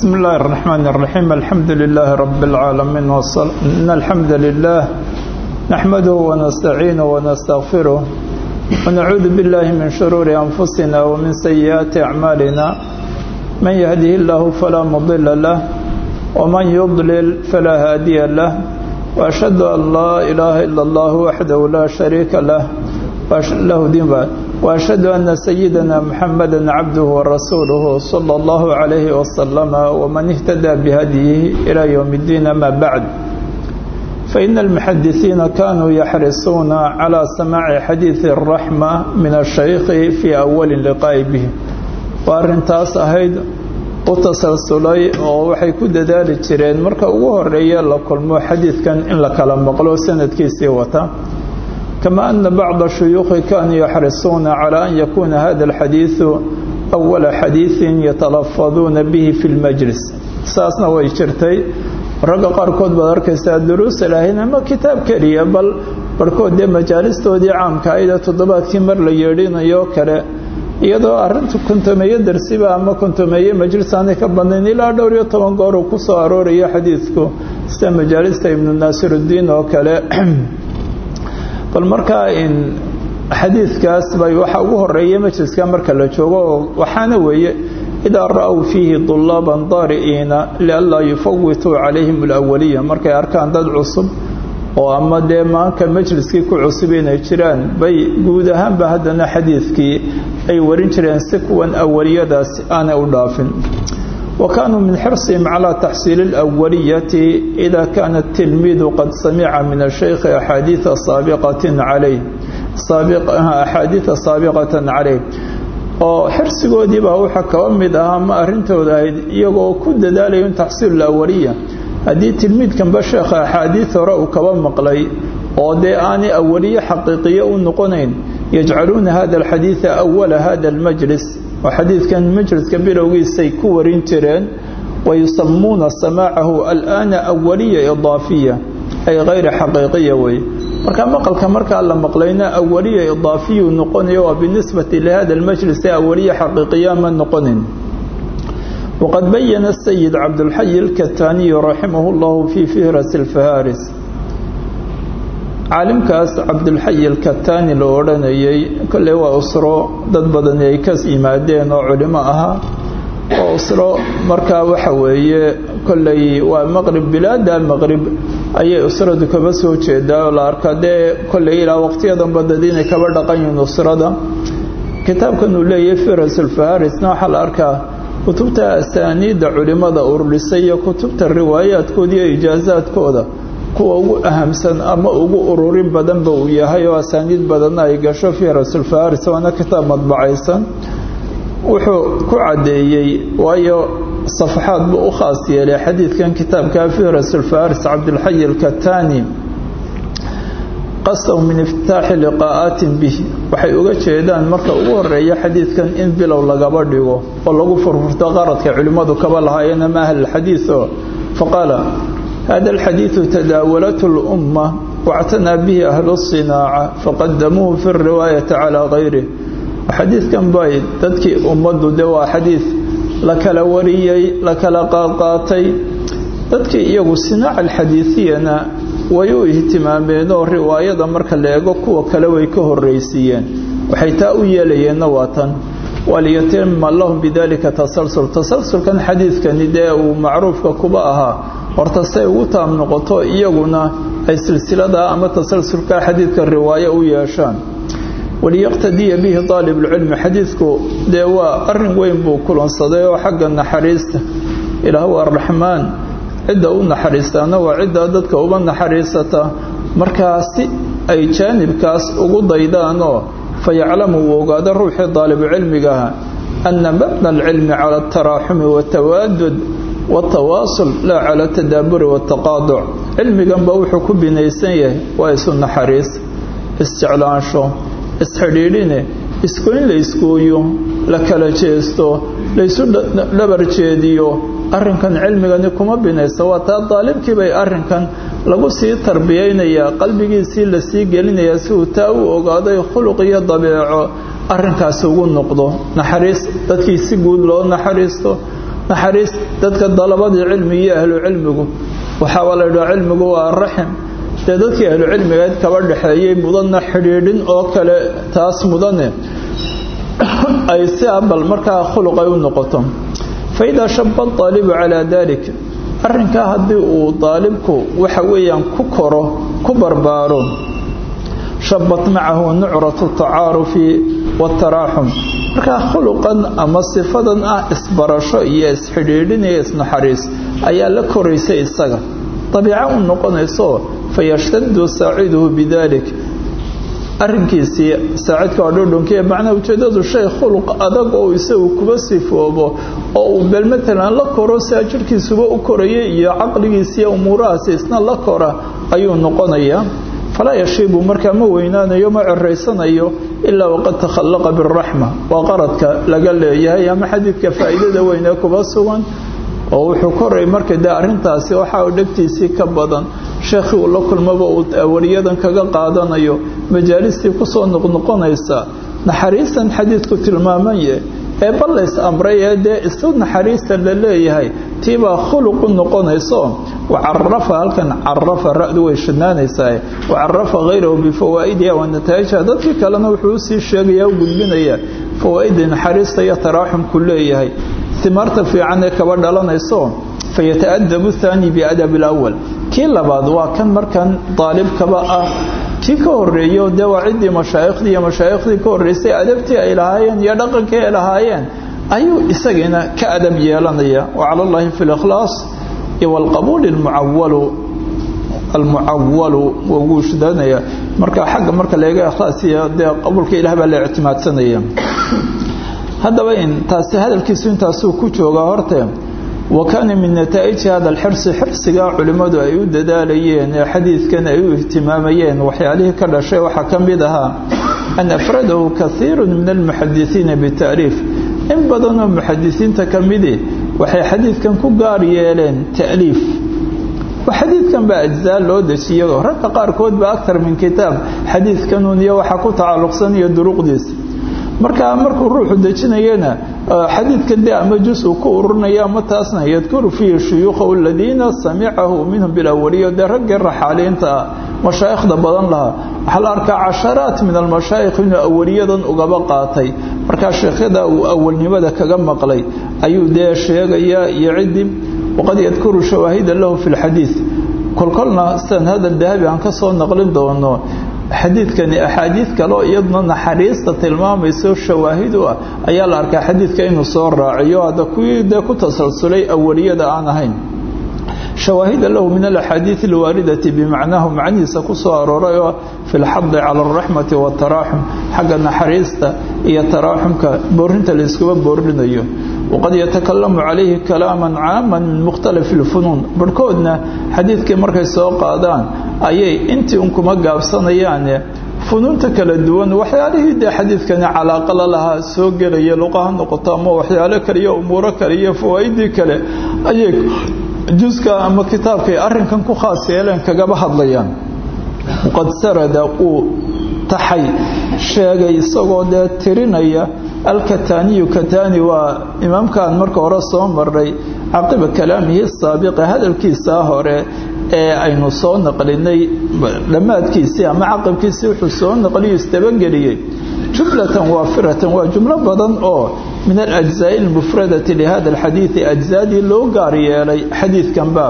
بسم الله الرحمن الرحيم الحمد لله رب العالمين والصلاة إن الحمد لله نحمده ونستعينه ونستغفره ونعوذ بالله من شرور أنفسنا ومن سيئات أعمالنا من يهده الله فلا مضل له ومن يضلل فلا هادي له وأشهد أن لا إله إلا الله وحده لا شريك له وأشهد له دين بعد وأشهد أن سيدنا محمدا عبده ورسوله صلى الله عليه وسلم ومن اهتدى بهديه إلى يوم الدين ما بعد فإن المحدثين كانوا يحرصون على سماع حديث الرحمة من الشيخ في أول لقاء به وأرنتاس أهيد utasalsulay oo waxay ku dadaali jireen marka ugu horeeya la kulmo xadiidkan in la kala maqlo sanadkiisii wata كما أن بعض الشيوخ كانوا يحرصون على أن يكون هذا الحديث أول حديث يتلفظون به في المجلس ساسنا ويشرتي ragga qaarkood baad arkaysaa duruus ilaahayn ama kitaab keliya bal barhkood dee majaalistoodii caamka ayda toddobaadkii mar la yeedhinayo kale iyadoo arintu kontomeeye darsiba ama kontomeeye majlis aanay ka badnayn ilaa dhowr iyo toban goor uu ku soo aroorayo xadiidku sida majaalista ibnu naasiruddiin oo kale bal markaa xadiidkaas bay waxaa ugu horreeya majliska marka la joogo oo waxaana weeye idaa ra-w fiihi dulaaban daari'iina lianlaa yufawituu calayhim alawaliya markay arkaan dad cusub oo ama dee maanka majliskii ku cusub inay jiraan bay guud ahaanba haddana xadiidkii ay warin jireen si kuwan awaliyadaas aanay u dhaafin وكانوا من حرصهم على تحصيل الأولية إذا كان التلميذ قد سمع من الشيخ أحاديث سابقة عليه سابق أحاديث سابقة عليه oo xirsigoodii baa waxa kaba mid ahaa ma arrintooda ahayd iyagoo ku dadaalayo in taxsiil awaliya haddii tilmiidkanba sheekha axaadiid hore uu kaba maqlay oo dee aanay awaliye xaqiiqiye u noqonayn yajcaluuna hada alxadiida awala hada almajlis oo xadiidkan majliska bilowgiisay ku warin jireen wayusamuuna samaacahu alaana awaliya idaafiya ay kayra xaqiiqiya weye marka maqalka markaa la maqlayna awaliya idaafiyuu noqonayo waa binisbati lihada almajlisi awaliya xaqiiqiya ma noqonin. Waqad bayana sayid cabdulxayi alkataaniyu raximah llahu fii fihras alfaharis caalimkaas cabdulxayi alkatani la odhanayay kolley waa usro dad badani ay ka yimaadeen oo culimo ahaa oo usro markaa waxa weeye kolley waa maqrib bilaada maqrib ayay usradu kaba soo jeedaa oo la arkaa dee kolley ilaa waqtiyadan badad inay kaba dhaqan yihiin usrada. Kitaabkan uu leeyahay firasulfaharisna waxaa la arkaa kutubta asaaniidda culimada ururisay iyo kutubta riwaayaadkooda iyo ijaazaadkooda kuwa ugu ahamsan ama ugu ururin badanba uu yahay oo asaaniid badanna ay gasho fii rasulfaharis waana kitaab madbacaysan wuxuu ku caddeeyey waayo safaxaad buu u khaas yeelay xadiidkan kitaabka fii rasulfaharis cabdilxayi alkatani qasaw min iftitaaxi liqaa'aatin bih waxay uga jeedaan marka ugu horreeya xadiidkan in bilow lagaba dhigo oo lagu furfurto qaradka culimmadu kaba lahaayeen ama ahlilxadiid oo faqaala hada alxadiidu tadaawalathu lumma wactanaa bihi ahlu sinaaca faqadamuuhu fi riwaayati calaa kayrih xadiidkan bay dadkii ummaddu de waa xadiid la kala wariyey la kala qaadqaatay dadkii iyagu sinaaca alxadiidiyana way u ihtimaameen oo riwaayada marka la eego kuwa kale way ka horraysiiyeen waxay taa u yeelayeenna waa tan waliyatima lahum bidalika tasalsul tasalsulkan xadiidkani dee uu macruufka kuba ahaa horta say ugu taab noqoto iyaguna ay silsilada ama tasalsulka xadiidka riwaayo u yeeshaan. Waliyaqtadiya bihi daalibulcilmi xadiidku dee waa arrin weyn buu kulansaday oo xagga naxariista. Ilaah waa raxmaan cidda u naxariistaana waa cidda dadka uba naxariisata. Markaasi ay jaanibkaas ugu daydaanoo fa yaclamu uu ogaado ruuxii daalibucilmigaha ana mabna alcilmi cala ataraaxumi watawaadud watawaasul laa cala tadaaburi wataqaaduc cilmiganba wuxuu ku binaysan yahay waa isu naxariis isjeclaansho isxidhiidhine isku in la iskooyo la kala jeesto laysu dhabar jeediyo arrinkan cilmigani kuma binaysa waa taa daalibkii bay arrinkan lagu sii tarbiyaynayaa qalbigiisii la sii gelinayaa si uu taa u ogaaday khuluq iyo dabeeco arrinkaasi ugu noqdo naxariis dadkii si guud loo naxariisto naxariis dadka dalabadii cilmi iyo ahlu cilmigu waxaaba la yidhaha cilmigu waa raxim. Dee dadkii ahlu cilmigeed kaba dhexeeyey mudanna xidhiidhin oo kale taas mudane ay si abal markaa khuluq ay u noqoto. Fa shaba aalibu calaa dalik arrinkaa haddii uu daalibku waxa weeyaan ku koro ku barbaaro shabat macahu nucratu tacaarufi waataraaxum markaa khuluqan ama sifadan ah isbarasho iyo isxidhiidhin iyo isnaxariis ayaa la koraysa isaga. Dabiico u noqonayso fayashtadu saaciduhu bidalik. Arrinkiisii saacidka waa dhodhonkiya macnaha ujeedadu shay khuluq adag oo isagu kuba sifoobo oo uu bel matalan la koro saa jirhkiisuba u koraya iyo caqligiisiiyo umuurahaasi isna la kora ayuu noqonayaa. Falaa yashiibu markaa ma weynaanayo ma ceraysanayo ilaa waqad takhallaqa biraxma waa qaradka laga leeyahay ama xadiidka faa'iidada weynee kuba sugan oo wuxuu koray marka dee arrintaasi waxa uu dhegtiisii ka badan sheekhii uu la kulmaba uu awariyadan kaga qaadanayo majaalistii ku soo noqnoqonaysa naxariistan xadiidku tilmaamaye ee ballays amray ee dee isu naxariista la leeyahay tiibaa khuluq u noqonayso wacarafa halkan carafa ra'du way shadnaanaysaa wacarafa hayrahu bifawaa'idiha wa nataaijha dadkii kalena wuxuu u sii sheegaya u gudbinaya fawaa'idii naxariista iyo taraaxumku leeyahay imaarta fiican ee kaba dhalanayso fayataadabu thaani biadab alawal kii labaad waa kan markan daalibkaba ah kii ka horeeyo dee waa ciddii mashaaikhdii iyo mashaaikhdii ka horreysay adabtii ay lahaayeen iyo dhaqankii ay lahaayeen ayuu isagiina ka adab yeelanaya wacala allahi fi likhlaas iyo walqabuuli marka xagga marka laga ikhlaasiya dee qabuulka ilah baa la ictimaadsanaya. Haddaba in taasi hadalkiisu intaasuu ku joogaa horte wa kaana min nataa'iji hada alxirsi xirsigaa culimmadu ay u dadaalayeen ee xadiidkan ay u ihtimaamayeen waxyaalihii ka dhashay waxaa ka mid ahaa an afradahu kaiiru min almuxadisiina bitaariif. In badanoo muxadisiinta ka midi waxay xadiidkan ku gaar yeeleen ta'liif. Xadiidkan baa ajzaa loo dejiyo ragga qaarkood ba aktar min kitaab. Xadiidkanun iyo waxaa ku tacalluqsan iyo duruqdiisa markaa markuu ruuxu dejinayana xadiidka de ama jus uu ku ururinaya ama taasna yadkuru fiihi shuyuukhahu aladiina samicahu minhum bilawaliyo dee raggii raxaaliinta ah mashaayikhda badan lahaa. Waxaa la arkaa casharaat min almashaayikh inuu awaliyadan ugaba qaatay. Markaa sheekhyada uu awalnimada kaga maqlay ayuu dee sheegayaa iyo ciddii waqad yadkuru shawaahida lahu fi lxadiid kolkolna sidan hadal dahabi aan ka soo naqlin doono xadiidkani axaadiid kaleo iyaduna naxariista tilmaamayso shawaahid u ah ayaa la arkaa xadiidka inuu soo raaciyo hadda kuwii dee ku tasalsulay awaliyada aan ahayn. Shawaahida lahu min alaxaadiid alwaaridati bimacnaahu macnihiisa ku soo arooray oo fi lxadi cala alraxmati waataraaxum xagga naxariista iyo taraaxumka boorinta la iskuba boorinayo. Waqad yatakalamu calayhi kalaaman caaman min mukhtalifi lfunuun barhkoodna xadiidkii markay soo qaadaan ayay intii un kuma gaabsanayaane funuunta kala duwan waxyaalihii dee xadiidkani calaaqa la lahaa soo gelaya luqaha noqoto ama waxyaalo kale iyo umuuro kale iyo fawaa'idii kale ayay juska ama kitaabkay arrinkan ku khaas yeeleen kagaba hadlayaan. Waqad sarada uu taxay sheegay isagoo dee tirinaya alkataaniyu kataani waa imaamkaan marka hore soo maray caqiba kalaamihi saabiqa hadalkiisaa hore ee aynu soo naqlinay dhammaadkiisii ama caqabkiisii wuxuu soo naqliyo isdabageliyey jumlatan waafiratan waa jumlo badan oo min alajzaa'i almufradati lihada alxadiidi ajzaadii loo gaar yeelay xadiidkanba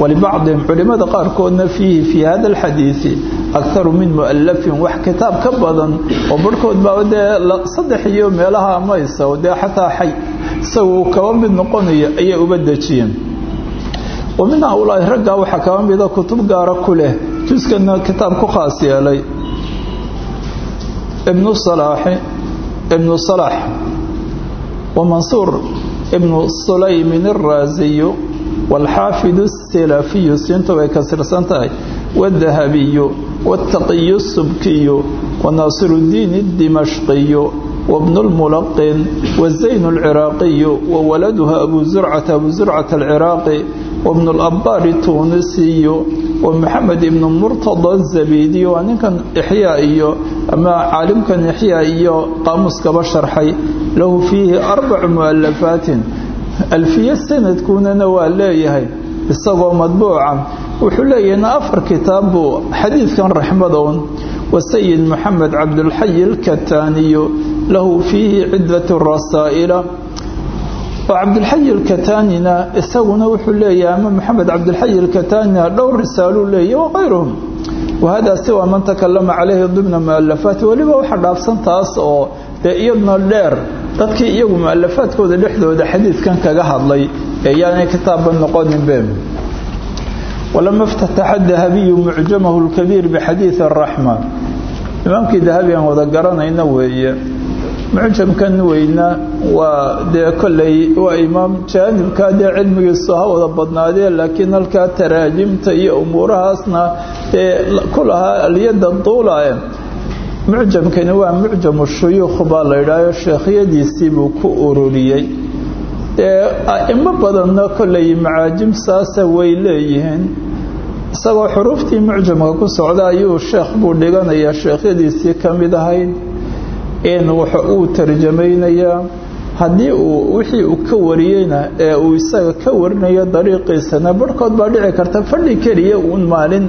walibacdihim culimada qaarkoodna fiihi fii hada alxadiidi akharu min mu'alafin wax kitaab ka badan oo barhkood dee saddex iyo meelaha amaysa dee xataa xay. Isaga uu kaba mid noqonayo ayay uba dejiyeen wamin hawlaahi raggaa waxaa kaba mida kutub gaara ku leh. Juskana kitaab ku khaas yeelay. Ibnu salaaxi ibnu salax wa mansuur ibnu sulaymin araasiyu waalxaafidu asilafiyu siintu way kasirsan tahay. Wadahabiyu wataqiyu subkiyu wanaasiruddiin adimashqiyu wabnu lmulaqin wazayn alciraaqiyu wawaladuha abu zurcata abu zurcata alciraaqi العراقي وابن الأبار التونسي ومحمد بن مرتضى الزبيدي وأنكن إحيائي أما عالمكن إحيائي قاموس كبشرحي له فيه أربع مؤلفات alfiye sanadkunana waa leeyahay isagoo madbuuca wuxuu leeyahna afar kitaab buu xadiidkan raxmadown wasayid moxamed cabdulxayi alkataaniyu lahu fiihi cidat rasaa'ila oo cabdilxayi alkataanina isaguna wuxuu leeyahay ama moxamed cabdilxayi alkataanina dhowr risaaluu leeyahy wakayruhum wahada siwa man takalama calayhi dimna mualafaati weliba waxa dhaafsan taas oo dee iyadna dheer dadkii iyagu mualafaadkooda dhexdooda xadiidkan kaga hadlay ee yaanay kitaabba noqoninbe walama اftataxa dahabiyu mucjamahu اlkabiir bixadiidi araxma imaamkii dahabi aan wada garanayna weeye mucjamkan weyna waa dee kolley waa imaam jaanibkaa dee cilmigiisu ha wada badnaadee laakiin halkaa taraajimta iyo umuurahaasna dee ku lahaa alyada duulae mucjamkani waa mucjamu shuyuukh baa la yidhaaho sheekhyadiisii buu ku ururiyey. Dee a'imo badanna kolley macaajim saasa way leeyihiin. Isagoo xuruuftii mucjamka ku socda ayuu sheekh buu dhiganayaa sheekhyadiisii ka mid ahayd in wuxa uu tarjamaynayaa haddii uu wixii uu ka wariyeyna ee uu isaga ka warinayo dariiqiisana barhkood baa dhici karta fadhi keliya uun maalin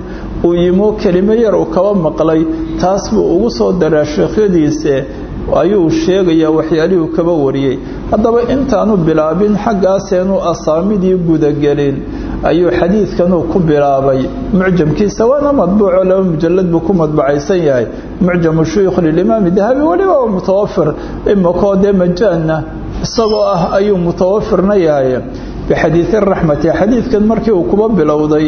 uu yimo kelimo yar uu kaba maqlay. Taas buu ugu soo daraa sheekhyadiise ayuu sheegayaa waxyaalihii kaba wariyey. Haddaba intaanu bilaabin xaggaaseenu asaamidii gudagelin ayuu xadiidkanuu ku bilaabay. Mucjamkiisa waana madbuuco laba mujalad buu ku madbacaysan yahay. Mucjamu shuyuukh lilimaami dahabi weliba waa mutawafir imakoo dee majaanna isagoo ah ayuu mutawafirna yahay. Bixadiidi raxmati xadiidkan markii uu kuba bilowday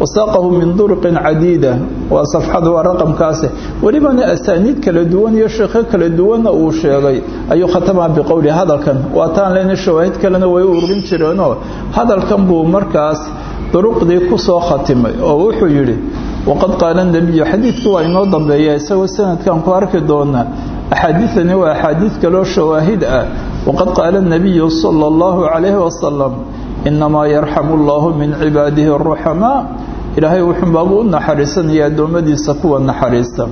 wasaaqahu min duruqin cadiida. Waa safxadu waa raqamkaasi. Welibana asaaniid kala duwan iyo sheekho kala duwanna uu sheegay. Ayuu khatamaa biqowli hadalkan waa taan lena shawaahid kalena way u ururin jireenoo. Hadalkan buu markaas duruqdii ku soo khatimay oo wuxuu yidhi waqad qaala nebiyu xadiidkii waa inoo dambeeya isagoo sanadkan ku arki doonaa axaadiidani waa axaadiid kaloo shawaahid ah. Waqad qaala nebiyu sala allahu calayhi wasalam inamaa yarxamu allahu min cibaadihi aruxamaa ilaahay wuxuunbaabuu u naxariisanaya addoommadiisa kuwa naxariista.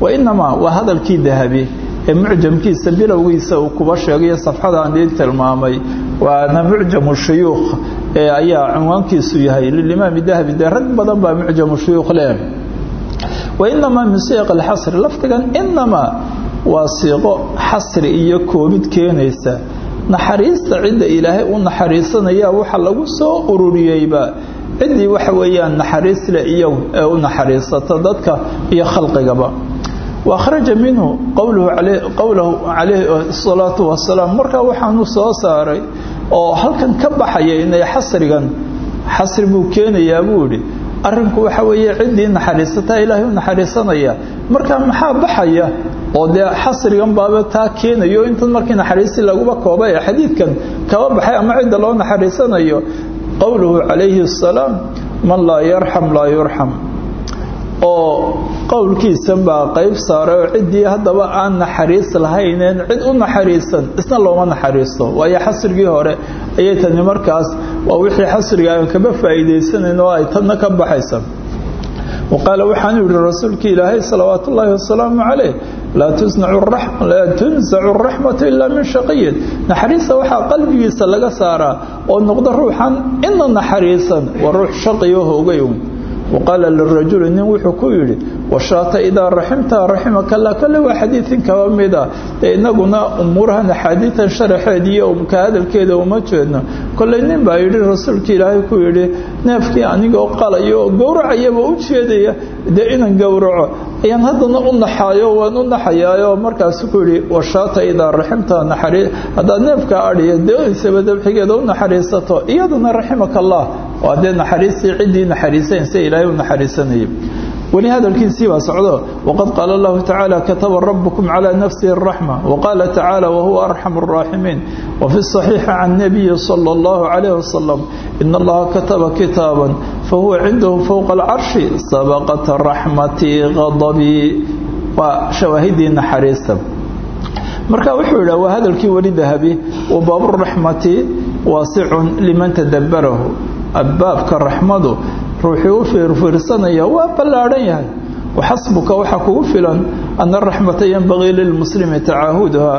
Wa inamaa waa hadalkii dahabi ee mucjamkiisa bilowgiisa uu kuba sheegayo safxada aan idiin tilmaamay. Waana mucjamu shuyuukh ee ayaa cinwaankiisu yahay lilimaami dahabi dee rag badan baa mucjamu shuyuukh leh. Wa inamaa min siiq alxasri lafdigan inamaa waa siiqo xasri iyo koobid keenaysa. Naxariista cidda ilaahay u naxariisanaya waxa lagu soo ururiyeyba ciddii waxa weeyaan naxariis leh iyo ee u naxariisata dadka iyo khalqigaba. Waakhraja minhu qowlahu calayhi salaatu wasalaam markaa waxaanu soo saaray oo halkan ka baxaya inay xasrigan xasri buu keenayaa buu idhi arrinku waxa weeye ciddii naxariisataa ilaahay u naxariisanaya. Markaa maxaa baxaya? Oo dee xasrigan baaba taa keenayo intan markii naxariisi laguba koobay ee xadiidkan kaba baxay ama cidda loo naxariisanayo qowluhu calayhi asalaam man laa yarxam laa yurxam oo qowlkiisan baa qayb saaray oo ciddii haddaba aan naxariis lahayneen cid u naxariisan isna looma naxariisto. Waayo xasrigii hore ayay tani markaas waa wixii xasriga aan kaba faa'iidaysanayn oo ay tanna ka baxaysa. Waqaala waxaanu yihi rasuulkii ilaahay salawaat ullaahi wasalaamu calayh laa tunsacu araxmatu ilaa min shaqiyin naxariista waxaa qalbigiisa laga saaraa oo noqdo ruuxan ina naxariisan waa ruux shaqiyo hoogay un waqaala lirajuli nin wuxuu ku yidhi washaata idaa raximta raximaka allah kale waa xadiidin kaba mida dee inaguna umuurahan axaadiidan sharaxeediiyo ka hadalkeeda uma jeedno kolley nin baa yidhi rasuulkii ilaahay ku yidhi neefkii anigoo qalayo oo gowracayaba u jeedaya dee inaan gowraco ayaan haddana u naxaayo waan u naxayaayo markaasu ku yidhi washaata idaa raximta naxariis haddaad neefkaa adhiya doonaysaba dabxigeeda u naxariisato iyadana raximaka allah waa dee naxariistii ciddii naxariisanaysa ilaahay u naxariisanayay. Weli hadalkiisii baa socdo waqad qaala allahu tacaala kataba rabukum calaa nafsihi araxma waqaala tacaala wahuwa arxamu araaximiin wafi saxiixi can nabiyi sala allahu calayh wasalam ina allaha kataba kitaaban fahuwa cindahu fowqa alcarshi sabaqat raxmatii qadabii waa shawaahidii naxariista marka wuxuu yidhah waa hadalkii weli dahabi wa baaburaxmati waasicun liman tadabbarahu baabka raxmadu ruuxuu u fiirfiirsanaya waa ballaadhan yahay. Waxasbuka waxaa kugu filan. Ana araxmata yanbagii lilmuslimi tacaahuduha.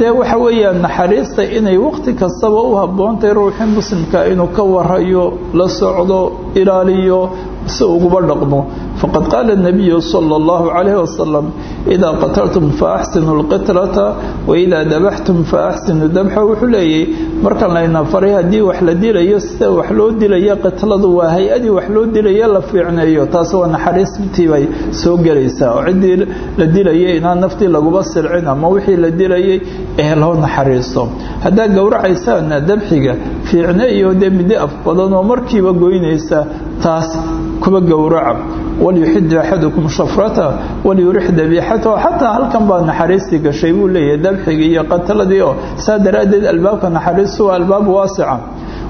Dee waxa weeyaan naxariista inay waqti kastaba u habboontahay ruuxii muslimka inuu ka warayo la socdo ilaaliyo si uguba dhaqmo faqad qaala الnabiyu salى اllahu calayh wasalam idaa qataltum faaxsinu اlqitlata waidaa dabaxtum faaxsinu dabxa wuxuu leeyahy markan layna faray haddii wax la dilayo sida wax loo dilaya qitladu waa hay-adii wax loo dilaya la fiicneeyo taas waa naxariistii bay soo gelaysaa oo ciddii la dilayay inaan naftii laguba silcin ama wixii la dilayay ee loo naxariisto haddaa gowracaysaana dabxiga fiicne iyo dee midi af badan oo markiiba goynaysa taas kuba gowraca walyuxid axadukum shafrata walyurix dabiixatahu xataa halkan baa naxariistii gashay buu leeyahay dabxigii iyo qataladii oo saa daraaddeed albaabka naxariistu waa albaab waasica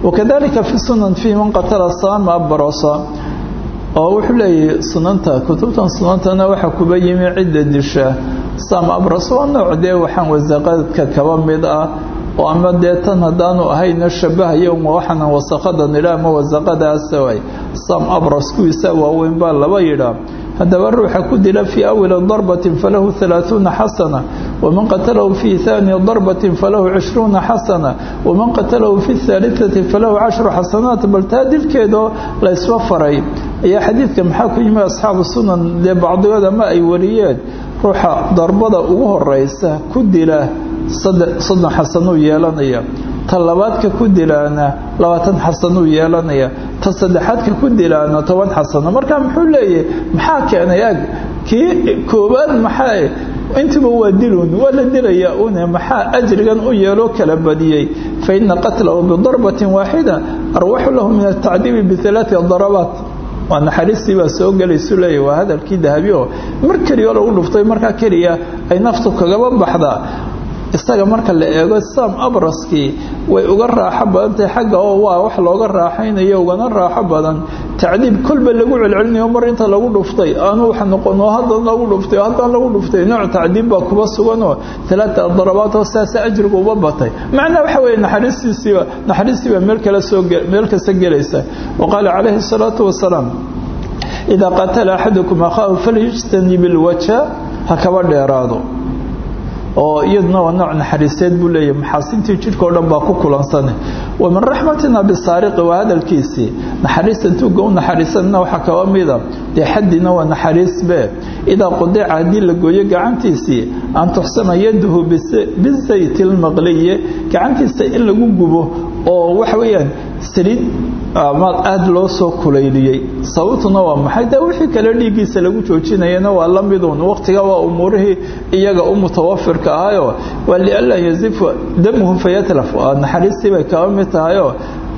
wakadalika fi sunan fii man qatala saama barosa oo wuxuu leeyahay sunanta kutubtan sunantana waxaa kuba yimi cidda disha saam abras waa nooc dee waxaan wasaqadka kaba mid ah oo ama dee tan haddaanu ahayna shabahayo waxaana wasaqada nidha ama wasaqadaasa way sam abras kuwiisa waaweyn baa laba yidhaa haddaba ruuxa ku dila fii awali darbatin falahu halaaثuuna xasana waman qatalahu fii haani darbatin falahu cishruuna xasana waman qatalahu fi haaliثati falahu cashru xasanaat. Bal taa dilkeedoo laysba faray. Ayaa xadiidka maxaa ku yimi asxaabu sunan dee bacdigood ama ay wariyeen ruuxa darbada ugu horeysa ku dila soddon xasanuu yeelanaya ta labaadka ku dilaana labaatan xasanuu yeelanaya ta saddexaadka ku dilaana toban xasano. Marka muxuu leeyahay maxaa keenay ag kii koobaad maxaa intiba waa dilun waa la dilayaa une maxaa ajrigan u yeeloo kala badiyey fa ina qatlahu bidarbatin waaxida arwaxu lahu min altacdiibi bialaati darabaat. Waa naxariistii baa soo gelaysu leeyahy waa hadalkii dahabi mar keliya lagu dhuftay markaa keliya ay naftu kagaba baxdaa isaga marka la eego sam abraskii way uga raaxo badantahay xagga oo waa wax looga raaxaynayo ugana raaxo badan. Tacdiib kolba lagu celcelinayo mar inta lagu dhuftay aanu wax noqono hadan lagu dhuftay haddaan lagu dhuftay nooc tacdiib baa kuba suganoo talaata darabaad oo saasa ajriga uba batay. Macnaa waxa weeye naxariistiisiiba naxariistiiba meel kale soo meel kasta gelaysa. Wa qaala calayhi salaatu wasalaam idaa qatala axadukum akhaahu falyujtanib ilwaja ha kaba dheeraado oo iyaduna waa nooc naxariiseed buu leeyahay. Maxaasintii jidhkao dhan baa ku kulansane wa min raxmatina bisaariqi waa hadalkiisii naxariista tuugga u naxariisanna waxaa kaba mida? Dee xaddina waa naxariisbe idaa qudica haddii la gooyo gacantiisii an tuxsana yadahu bizayti lmaqliye gacantiisa in lagu gubo oo waxa weeyaan saliid aada loo soo kulayliyey sababtuna waa maxay? Dee wixii kale dhiiggiisa lagu joojinayana waa la midun waqtiga waa umuurihii iyaga u mutawafirka ahayoo waa lianlaa yazifa damuhu fayatlaf naxariistii bay kaba mid tahayoo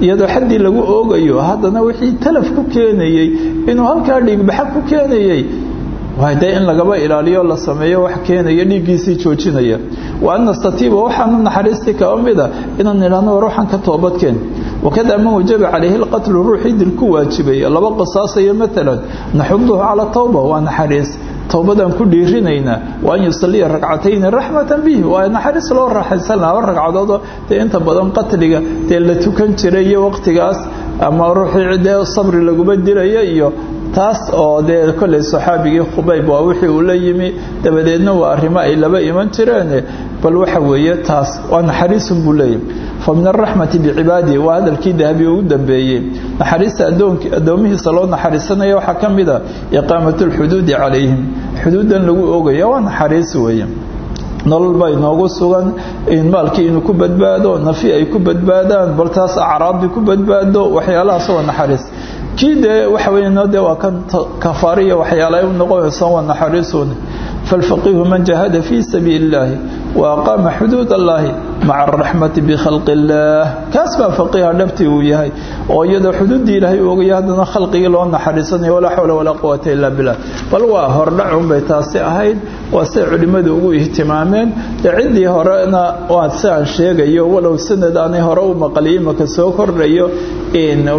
iyadoo xaddii lagu oogayo haddana wixii talaf ku keenayey inuu halkaa dhiigbaxa ku keenayey dee in lagaba ilaaliyo la sameeyo wax keenaya dhiiggiisii joojinaya. Wa an nastatiiba waxaana naxariistii kaba mida inaan idhahno war waxaan ka toobadkeen wakada man wajaba calayhi lqatlu ruuxii dil ku waajibay laba qisaasayo maalan naxuduhu cala tawba waa naxariis towbadaan ku dhiirinaynaa wa an yusaliya ragcatayni raxmatan bihi waa naxariis loo raaxaysan laba ragcadoodoo dee inta badan qatliga dee la tukan jiray iyo waqtigaas ama ruuxii dee sabri laguma dilaya iyo taas oo dee kolley saxaabigii khubayb waa wixii uu la yimi dabadeedna waa arrimo ay laba iman jireen bal waxa weeye taas waa naxariisun buu leeyahy fa min araxmati bicibaadihi waa hadalkii dahabi ugu dambeeyey. Naxariista addoomihiisa loo naxariisanaya waxaa ka mid a iqaamatu lxuduudi calayhim. Xuduudan lagu oogaya waa nolol baa inoogu sugan maalkii inuu ku badbaado nafi ay ku badbaadaan bal acraabdi ku badbaado waxyaalahaas waa naxariis. Kii dee waxa weya de waa kan kafaariya waxyaala u noqonaysa waa naxariisuun falfaqihu man jahada fii sabiili wa aqaama xuduud allaahi maca araxmati bikhalqi illaah kaas baa faqiha dhabtii uu yahay. Oo iyadoo xuduuddii ilaahay u ogaya haddana khalqigii loo naxariisanayo walaa xawla walaa quwata illa billah. Bal waa hordhacun bay taasi ahayd waa siay culimmadu ugu ihtimaameen. Dee ciddii horena waa si aan sheegayo walow sanad aanay hore u maqliy imaka soo kordhayo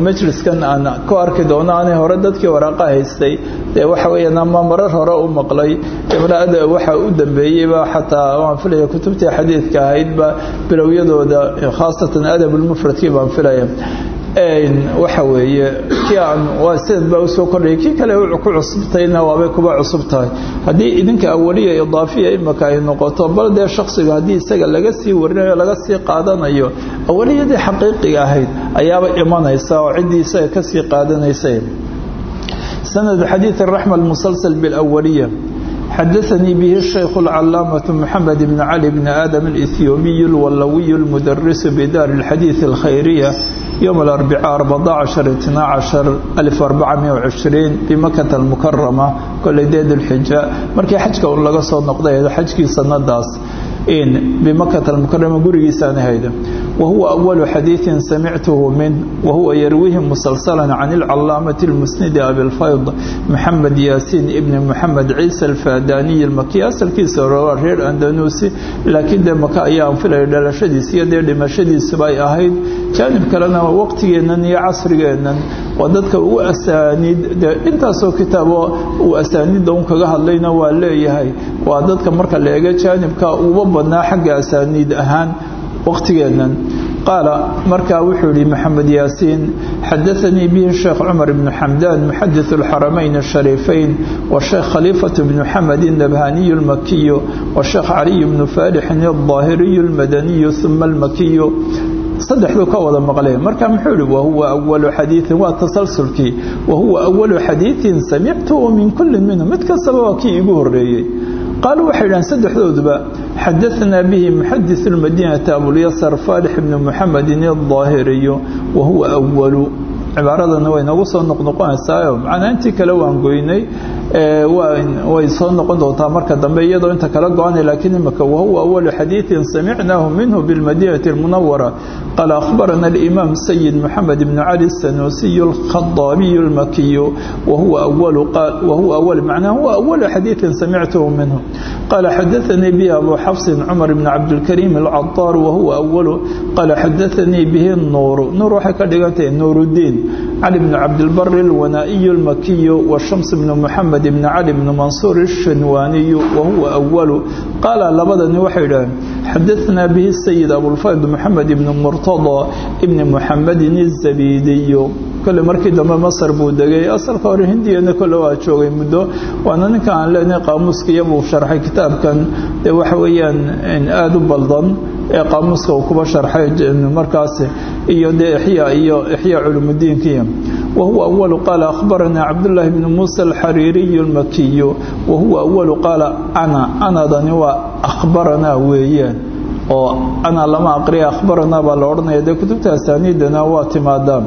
majliskan aan ku arki doono aanay hore dadkii waraaqa haystay. Dee waxa weeyaan ama marar hore u maqlay imraada waxa u dambeeyeyba xataa waan filaya kutubtii xadiidka ahaydba bilowyadooda khaasatan adabulmufradkii baan filaya waxa weeye kii aan sanad baa u soo kordhayay. Kii kale ku cusubtayna waabay kuba cusub tahay. Haddii idinka awaliya idaafiya imaka ay noqoto bal dee shaksiga haddii isaga laga sii warinayo laga sii qaadanayo awaliyadii xaqiiqiga ahayd ayaaba imanaysa oo ciddii isaga ka sii qaadanaysa. Sanad xadiid raxma almusalsal bilawaliya xadaثnii bih الشhaykh الcalaamaة mxamed bn cali bn aadam اlإثyoobiy اlwalawiy اlmudarisu bdaar الxadiiث الkhayriya yowm اlarبicاء arbaca caشhar itnaa caشhar alif arbaca miya وcishriin bimakata اlmukarama koley dee dulxija markii xajka un laga soo noqday xajkii sanadaas bimakata almukarama gurigiisaan haydo wahuwa awalu xadiiin samictuhu min wahuwa yarwihi musalsalan can ilcalaamati اlmusnidi abilfayd maxamed yaasiin ibni maxamed ciise alfadaniy almaki asalkiisa roa reer andanuusi laakiin dee maka ayaa aan filaya dhalashadiis iyo dee dhimashadiisuba ay ahayd jaanib kalena waa iyo casrigeennan waa dadka ugu asaaniid dee intaasoo kitaabo uu asaaniidda un kaga hadlayna waa leeyahay waa dadka marka la eego jaanibka uba badnaa xagga asaaniid ahaan waqtigeennan qaala markaa wuxuu yihi maxamed yaasiin xadaanii bihi sheekh cumar bnu xamdaan muxadith اlxaramayn الshariifayn washeekh khaliifatu bnu xamed الnabhaniyu اlmakiyu washeekh caliy bnu faalixin الظaahiriyu اlmadaniyu uma اlmakiyu saddexduu ka wada maqleen marka muxuu ihi wahuwa awalu xadiiin waa tasalsulkii. Wahuwa awalu xadiiin samictuu min kulli minhu. Mid kastaba waa kii igu horeeyey qaaluu waxay idhahan saddexdooduba xadaanaa bihi muxadis lmadiinata abulyasar faalix bnu muxamedin adaahiriyu wahuwa awalu cibaaradana way nagu soo noqnoqonaysaayo macnaintii kale waan goynay way soo noqon doontaa marka dambe iyadoo inta kala go-anay laakiin imika wahuwa awalu xadiiثin samicnaahu minhu biاlmadinati اlmunawara qaala akhbarana alimaam sayid moxamed bn cali الsanuusiyu اlkhadaabiyu اlmakiyu wahuwa awal macnaa huwa awalu xadiiثin samictuhu minhu qaala xadaanii bihi abu xafsin cumar bn cabdilkariim alcadaar wahuwa awalu qaala xadaanii bihi nuuru nuur waxay ka dhigantahay nuuruddiin cali bn cabdilbari alwanaa'iyu almakiyu washams bnu maxamed ibni cali bni mansuur ishanwaaniyu wahuwa awalu qaala labadani waxay idhaheen xadaanaa bihi sayid abulfayd moxamed ibni murtada ibni muxamedin izabiidiyu kole markii dambe masar buu degay. Asalka hore hindiyana kole waa joogay muddo. Waana ninka aan leenahay qaamuuskiiya buu sharxay kitaabkan. Dee waxa weeyaan aada u baldan ee qaamuuska uu kuba sharxay markaas iyo dee ixyaa iyo ixyaa culumudiinkiya whuwa awalu qaala ahbaranaa cabdulaahi bni muusa alxariiriyu lmakiyu wahuwa awalu qaala ana anadani waa ahbaranaa weeyaan oo ana lama aqriya akhbaranaa baa la odhanaya dee kutubta asaaniidana waa timaadaan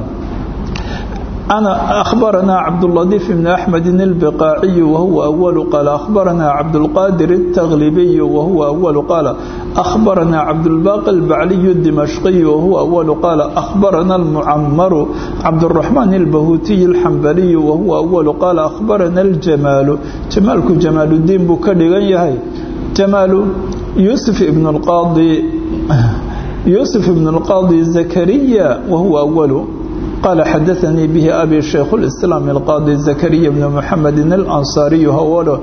أخبرنا عبد اللطيف بن أحمد البقاعي وهو أول قال أخبرنا عبد القادر التغلبي وهو أول قال أخبرنا عبد الباقي البعلي الدمشقي وهو أول قال أخبرنا المعمر عبد الرحمن البهوتي الحنبلي وهو أول قال أخبرنا الجمال جمالك جمال الدين بكري جمال يوسف بن القاضي يوسف بن القاضي زكريا وهو أول qaala xadaanii bihi abi shaykhu lislaam alqaadi zakariya bnu muxamedin alansaariyu hawalo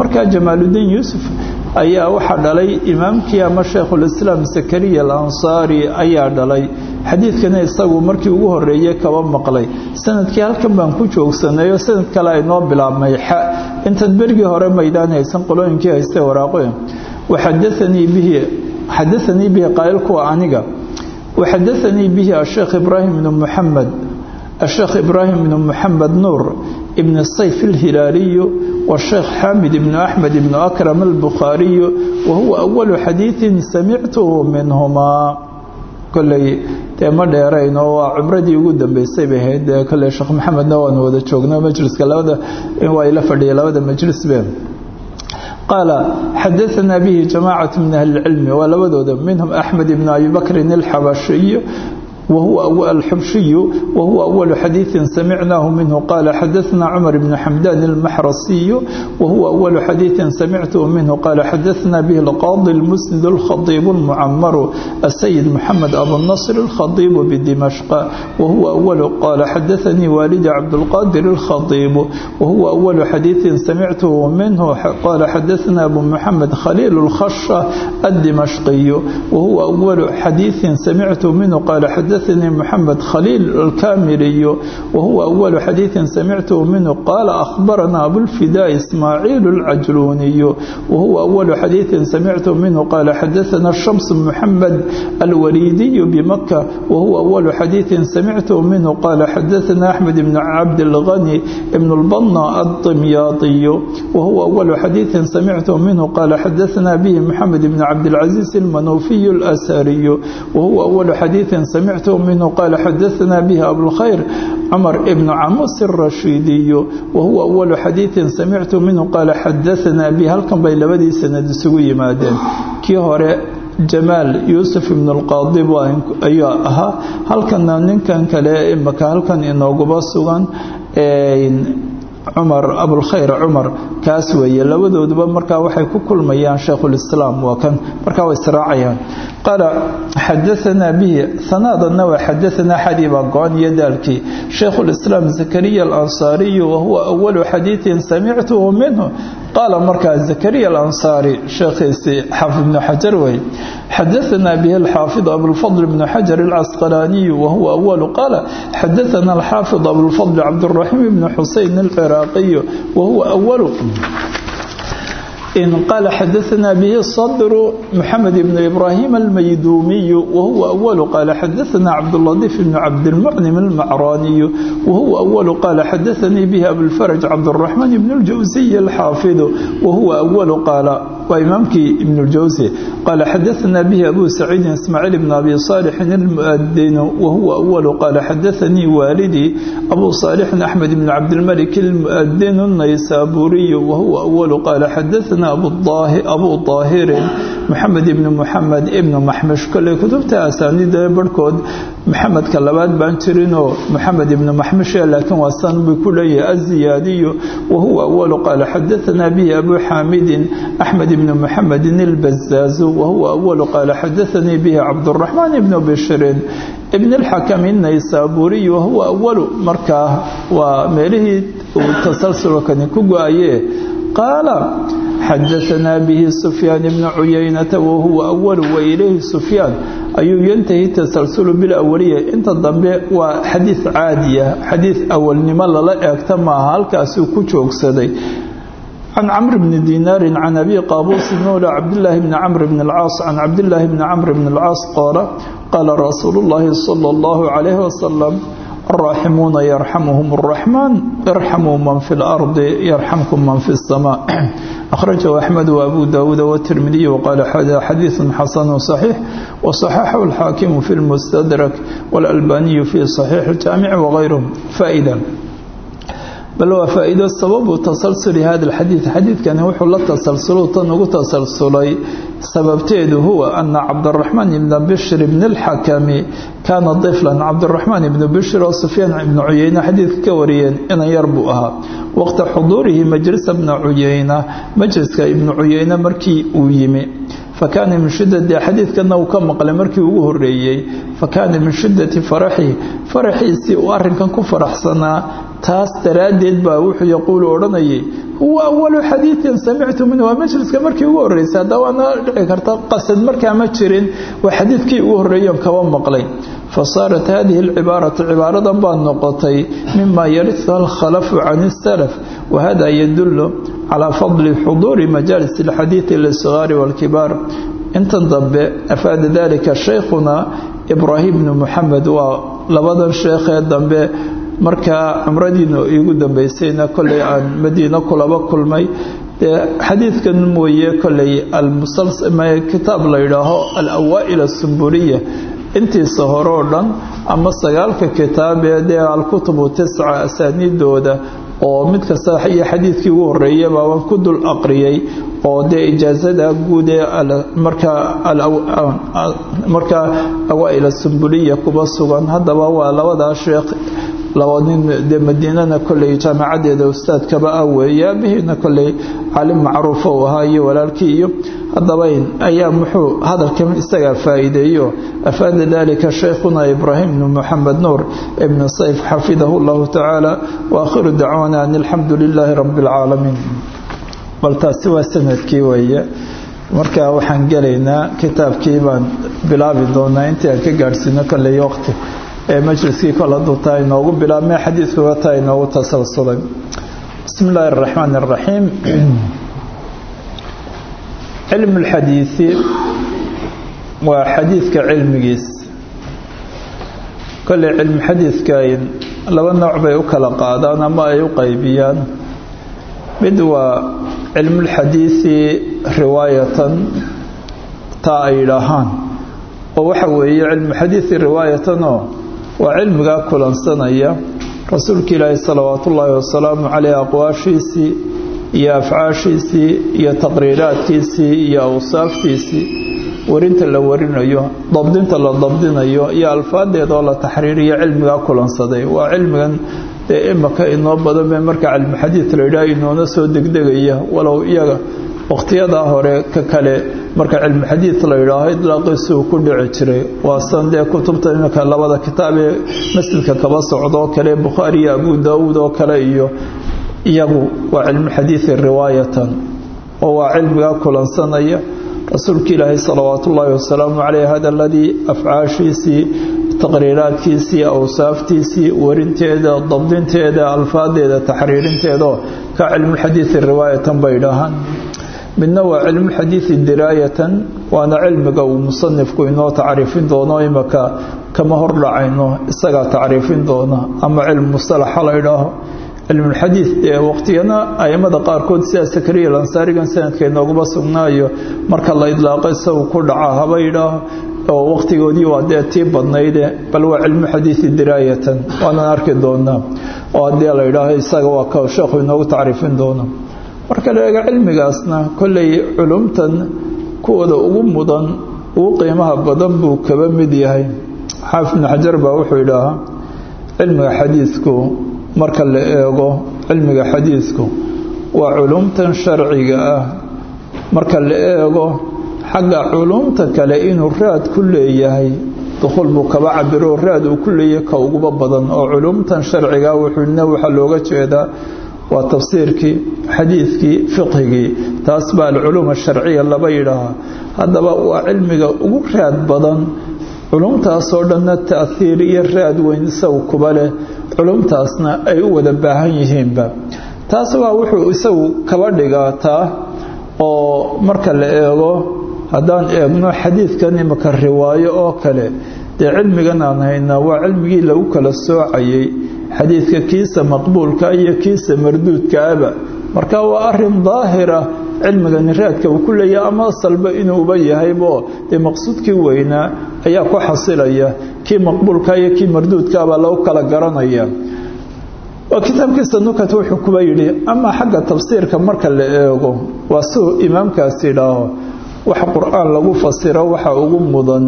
markaa jamaaludiin yuusuf ayaa waxaa dhalay imaamkii ama shaykhulislaam zakariya alansaari ayaa dhalay xadiidkana isagu markii ugu horeeyey kaba maqlay sannadkii halkan baan ku joogsanayoo sanad kale aynoo bilaabmay xa intan bergii hore maydaan haysan qolooyinkii haystee waraaqoyn waxadaanii bihi xadaanii bihi qaylkuwa aniga waxadaanii bihi asheekh ibraahim bnu muxamed الشيخ إبراهيم بن محمد نور ابن الصيف الهلالي والشيخ حامد بن أحمد بن أكرم البخاري وهو أول حديث سمعته منهما كلي ما dheerayn oo waa cumradii ugu dambeysay bay ahayd kale sheekh maxamedna waan wada joognaa majliska labada waa ila fadhiya labada majlis be قال حدثنا به جماعة من أهل العلم ولبدود منهم أحمد بن أبي بكر الحبشي وهو أول الحبشي وهو أول حديث سمعناه منه قال حدثنا عمر بن حمدان المحرسي وهو أول حديث سمعته منه قال حدثنا به القاضي المسند الخطيب المعمر السيد محمد أبو النصر الخطيب بدمشق وهو أول قال حدثني والد عبد القادر الخطيب وهو أول حديث سمعته منه قال حدثنا أبو محمد خليل الخشة الدمشقي وهو أول حديث سمعته منه قال حدثنا xadaثanii moxamed khaliil alkamiliyu wahuwa awalu xadiiثin samictuhu minhu qaala akhbarana abulfidaa ismaaciil اlcajluuniyu wahuwa awalu xadiiثin samictuhu minhu qaala xadaثana shams moxamed alwaliidiyu bimaka wahuwa awalu xadiiثin samictuhu minhu qaala xadaثana axmed bn cabdilgani bn اlbana الdimyaadiyu wahuwa awalu xadiiثin samictuhu minhu qaala xadaثana bihi moxamed bn cabdilcaziiz almanuufiyu اlasariyu wahuwa awalu xadiiثin samictuhu minhu qaala xadaثana bihi abulkhayr cumar bn camus الrashiidiyu wahuwa awalu xadiiثin samictuhu minhu qaala xadaثana bihi halkan bay labadii sanad isugu yimaadeen kii hore jamaal yuusuf ibn اlqaadi ayaa ahaa halkana ninkan kale imaka halkan inooguba sugan cumar abulkhayr cumar kaas weeye labadooduba markaa waxay ku kulmayaan shaykhulislaam waa kan markaa way israacayaan qaala xadaanaa bihi sanaadanna waa xadaanaa xadiiba go-an iyo daalkii shaykhulislaam zakariya alansaariyu wahuwa awalu xadiiثin samictuhu minhu qaala markaa zakariya alansaari sheekhiisii xaafid ibnu xajar wey xadaanaa bihi alxaafid abulfadl bnu xajar alcasqalaaniyu wahuwa awalu qaala xadaana alxaafid abulfadl cabduraxiim bnu xuseyn alciraaqiyu wahuwa awalu قال xdثna bه صدر محمد بن إبراهيم الميدومي وهو أول قال xdثna عبداللطيف بن عبدالمعنم المعراني وهو أول قال xdثني به أبوالفرج عبدالرحمن بن الجوزي الحافظ وهو أول قال وإمامkii بن الجوزي قال xdثna به أبو سعيد إسماعيل بن أبي صالح المؤdن وهو أول قال xdثني والدي أبو صالح أحمد بن عبدالملك المؤdن النيسابوري وهو أول قال xdثna abu طaahirin maxamed ibni muxamed ibnu maxmish koley kutubta asaaniida barhkood maxamedka labaad baan jirinoo maxamed ibnu maxmishe laakiin waa san buu ku leeyahay aziyaadiyu wahuwa awalu qaala xadaanaa bihi abu xaamidin axmed ibni muxamedin ilbazaazu wahuwa awalu qaala xadaanii bihi cabduraxmaan ibnu bishirin ibn اlxakami naysaburiy wahuwa awalu markaa waa meelihii uu tasalsulkani ku go'aye qaala xadaanaa bihi sufyaan ibnu cuyaynata wahuwa awalu wailayhi sufyaan ayuu yantahi tasalsulu bilawaliya inta dambe waa xadiid caadiya xadiid awalnimo lala eegta maaha halkaasuu ku joogsaday can camr bni dinaari can abi qaabuusi mowla cabdilaahi bni camr bni alcaas can cabdilaahi bni camr bni alcaas qaala qaala rasuulu llaahi sala allahu calayhi wasalam araaximuuna yarxamuhum araxmaan irxamuu man fi lardi yarxamkum man fi samaa akhrajahu axmed waabu daawuud watirmidiy waqaala hada xadiidu xasanu saxiix wasaxaxahu alxaakimu fi lmustadrak waalalbaaniyu fi saxiixi jaamic wagayruh faa-ida bal waa faa-iido sababu tasalsuli hada alxadiid xadiidkani wuxuu la tasalsulu tan ugu tasalsulay sababteedu huwa ana cabdaraxmaan ibna bishir ibni alxakami kaana diflan cabdiraxmaan ibnu bishir oo sufyaan ibnu cuyeyne xadiidka ka wariyeen inan yar buu ahaa waqta xuduurihi majlisa ibna cuyeyna majliska ibnu cuyeyne markii uu yimi fakaana min shiddati xadiidkana uu ka maqlay markii ugu horeeyey fakaana min shiddati faraxi faraxiisii uu arinkan ku faraxsanaa taas daraaddeed baa wuxuu yaquulu odhanayay huwa awalu xadiiin samictu minhu. Waa majliska markii ugu horreysay hadda waana dhici karta qasad markaa jirin waa xadiidkii ugu horreeyan kaba maqlay fa saarat alcibaaratu cibaaradan baa noqotay mima yariha alkhalafu can salaf wahada yadullu calaa fadli xuduuri majaalis alxadiidi lisighaari walkibaar. Inta dambe afaada dalika shaykhuna ibraahim bnu muxamed waa labadan sheekhee dambe markaa cumradiina iigu dambaysayna kolley aan madiino kulaba kulmay. Dee xadiidkan mooye kolley kitaab la yidhaaho alawaa'il asumbuliya intiisa hore oo dhan ama sagaalka kitaabee dee alkutubu tisca asaaniidooda oo mid kasta iyo xadiidkii ugu horreeya baabaan ku dul aqriyay oo dee ijaazada guud ee markaa awaa'il asumbuliya kuba sugan. Haddaba waa labadaa sheekh laba nin dee madiinana jaamacadeeda ustaadkaba ah weeye. Aabihiina kolley caalim macruufa uu ahaa iyo walaalkii iyo haddaba ayaa muxuu hadalkan isagaa faa'iideeyo. Afaada dalika shaykhuna ibraahim bnu moxamed nuur ibn sayf xafidahu llahu tacaala waakhiru dacwaana an alxamdu lilaahi rabi اlcaalamiin bal taasi waa sannadkii weeye. Marka waxaan gelaynaa kitaabkii baan bilaabi doonaa intii aan ka gaadhsiino kolley waqti ee majliskii kol hadduu taa inoogu bilaabmay xadiidkuga taa inoogu tasalsulay. Bismi illaahi araxmaan araxiim cilmu lxadiidi waa xadiidka cilmigiis. Kolley cilmu xadiidka laba nooc bay u kala qaadaan ama ay u qaybiyaan. Mid waa cilmulxadiidi riwaayatan taa ay yidhaahaan oo waxa weeye cilmu xadiidi riwaayatanoo waa cilmigaa kulansanaya rasuulka ilaahi salawaatu ullaahi wasalaamu caleyh aqwaashiisii iyo afcaashiisii iyo taqriiraadkiisii iyo awsaaftiisii warinta la warinayo dabdinta la dabdinayo iyo alfaadeedoo la taxriiriyo cilmigaa kulansaday. Waa cilmigan dee imaka inoo badan be marka cilmuxadiid la yidhaah inoona soo degdegaya walow iyaga wakhtiyadaa hore ka kale marka cilmuxadiid la yidhaaho idlaaqiisi uu ku dhici jiray. Waasan dee kutubta iminka labada kitaab ee masjidka kaba socdoo kale bukhaari iyo abu daawuud oo kale iyo iyagu waa cilmuxadiidi riwaayatan. Oo waa cilmigaa kulansanaya. Rasuulka ilaahay salawaatu ullaahi wasalaamu caleyh hada aladii afcaashiisii taqriiraadkiisii awsaaftiisii warinteeda dabdinteeda alfaadeeda taxriirinteedao ka cilmuxadiidi riwaayatan bay dhahaan midna waa cilmuxadiidi diraayatan waana cilmiga uu musanifku inoo tacriifin doono imaka kama hordhacayno isagaa tacriifin doona ama cilmu mustalaxa la ydhaaho cilmulxadiid ee waqtigana aimada qaarkood sida sakariya lansaarigan sanadka sugnaayo marka la idlaaqo isagu ku dhaca haba yidhaaho oo waqtigoodii waa dee tii badnayde bal waa cilmu xadiidi diraayatan waanan arki doonaa. Oo haddii la yidhaaho isaga waa ka inoogu tacriifin doona marka la eego cilmigaasna kolley culumtan kuwooda ugu mudan ugu qiimaha badan buu kaba mid yahay. Xaafid xajar baa wuxuu yidhaahaa cilmiga xadiidku marka la eego cilmiga xadiidku waa culumtan sharciga ah. Marka la eego xagga culumta kale inuu raad ku leeyahay dukhul buu kaba cabiro raad uu ku leeyahay ka uguba badan. Oo culumtan sharciga wuxuuna waxaa looga jeedaa waa tafsiirkii xadiidkii fiqhigii. Taas baa alculuum asharciya laba yidhaahaa haddaba waa cilmiga ugu raad badan. Culumtaasoo dhanna taahiir iyo raad weyn isagu kuba leh. Culumtaasna ay u wada baahan yihiinba. Taas baa wuxuu isagu kaba dhigaa taa oo marka la eego haddaan eegno xadiidkan imaka riwaayo oo kale dee cilmigan aan haynaa waa cilmigii lagu kala soocayay xadiidka kiisa maqbuulka iyo kiisa marduudkaaba. Marka waa arrin daahira cilmigani raadka uu ku leeyahay ama asalba inuuba yahaybo dee maqsuudkii weynaa ayaa ku xasilaya kii maqbuulka iyo kii marduudkaabaa lagu kala garanaya. Waa kitaabkiisa nukat wuxuu kuba yidhi amaa xagga tafsiirka marka la eego waa siuu imaamkaas yidhaaho wax qur'aan lagu fasiro waxa ugu mudan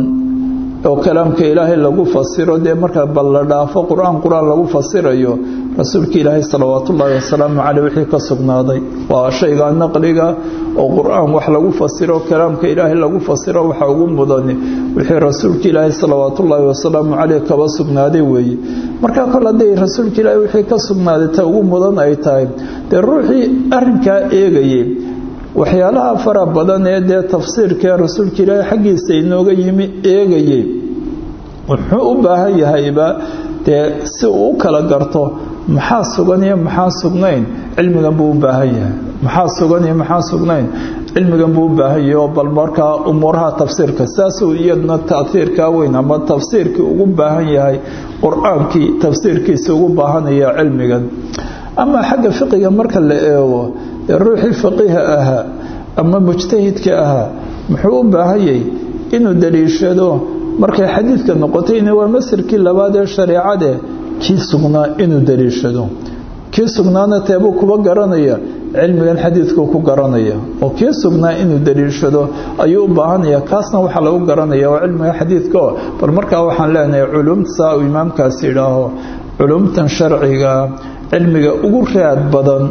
oo kalaamka ilaahay lagu fasiro dee marka bal la dhaafo qur'aan qur'aan lagu fasirayo rasuulka ilaahay salawaatu ullaahi wasalaamu caleyh wixii ka sugnaaday. Waa shayga naqliga oo qur'aan wax lagu fasiro kalaamka ilaahay lagu fasiro waxa ugu mudan wixii rasuulka ilaahay salawaatu ullaahi wasalaamu caleyh kaba sugnaaday weeye marka kol hadday rasuulka ilaahay wixii ka sugnaaday ta ugu mudan ay tahay dee ruuxii arrinkaa eegayay waxyaalaha fara badan ee dee tafsiirkee rasuulka ilaahay xaggiisa inooga yimi eegayay wuxuu u baahan yahayba dee si uu u kala garto maxaa sugan iyo maxaa sugnayn? Cilmigan buu u baahan yahay. Maxaa sugan iyo maxaa sugnayn? Cilmigan buu u baahan yahay oo bal markaa umuuraha tafsiirka saasuu iyaduna taahiirkaa weyn ama tafsiirkii ugu baahan yahay qur'aankii tafsiirkiisa ugu baahanaya cilmigan. Ama xagga fiqiga marka la eego ruuxii faqiiha ahaa ama mujtahidka ahaa muxuu u baahanyay inuu daliishado? Markay xadiidka noqotayna waa masirkii labaad ee shareecade kii sugnaa inuu daliishado. Kii sugnaana teebuu kuba garanaya cilmigan xadiidkuu ku garanaya. Oo kii sugnaa inuu daliishado ayuu u baahanaya kaasna waxaa lagu garanaya waa cilmiga xadiidka. Oo markaa waxaan leenahay culumta saa uu imaamkaasi idhaaho culumtan sharciga cilmiga ugu raad badan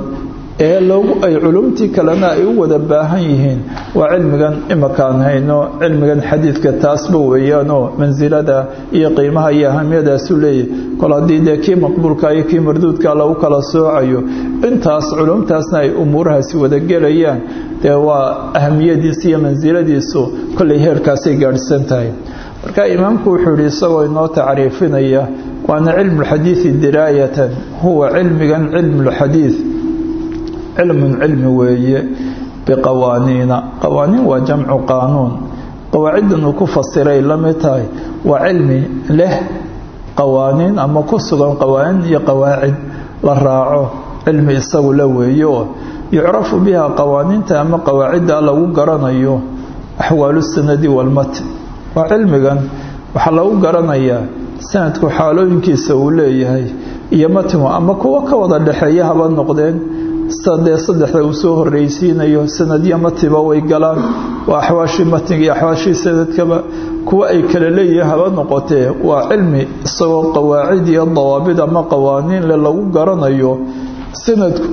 ee loogu ay culumtii kalena ay u wada baahan yihiin waa cilmigan imakaan hayno cilmigan xadiidka taasba weeyaanoo mansilada iyo qiimaha iyo ahamiyadaasu leeyahy kol haddii dee kii maqbuulka iyo kii marduudka lagu kala soocayo intaas culumtaasna ay umuurahaasi wada gelayaan dee waa ahamiyadiisu iyo mansiladiisu kollay heerkaasay gaadhsan tahay. Marka imaamku wuxuu yihi isagoo inoo tacriifinaya waana cilmu lxadiidi diraayatan huwa cilmigan cilmu lxadiid cilmun cilmi weeye biqawaaniina. Qawaaniin waa jamcu qaanuun. Qawaaciddan uu ku fasiray la mid tahay. Waa cilmi leh qawaaniin ama ku sugan qawaaniin iyo qawaacid la raaco. Cilmi isagu la weeyo. Yucrafu biha qawaaniinta ama qawaacidda lagu garanayo axwaalu sanadi walmatn waa cilmigan waxaa lagu garanayaa sanadku xaalooyinkiisa uu leeyahay iyo matnu ama kuwo ka wada dhexeeya haba noqdeen sadee saddexda uu soo horreysiinayo sanadyo matiba way galaan. Waa axwaashii matniga iyo axwaashii sanadkaba kuwa ay kala leeyihiin haba noqotee waa cilmi isagoo qawaacid iyo dawaabid ama qawaaniin le lagu garanayo sanadku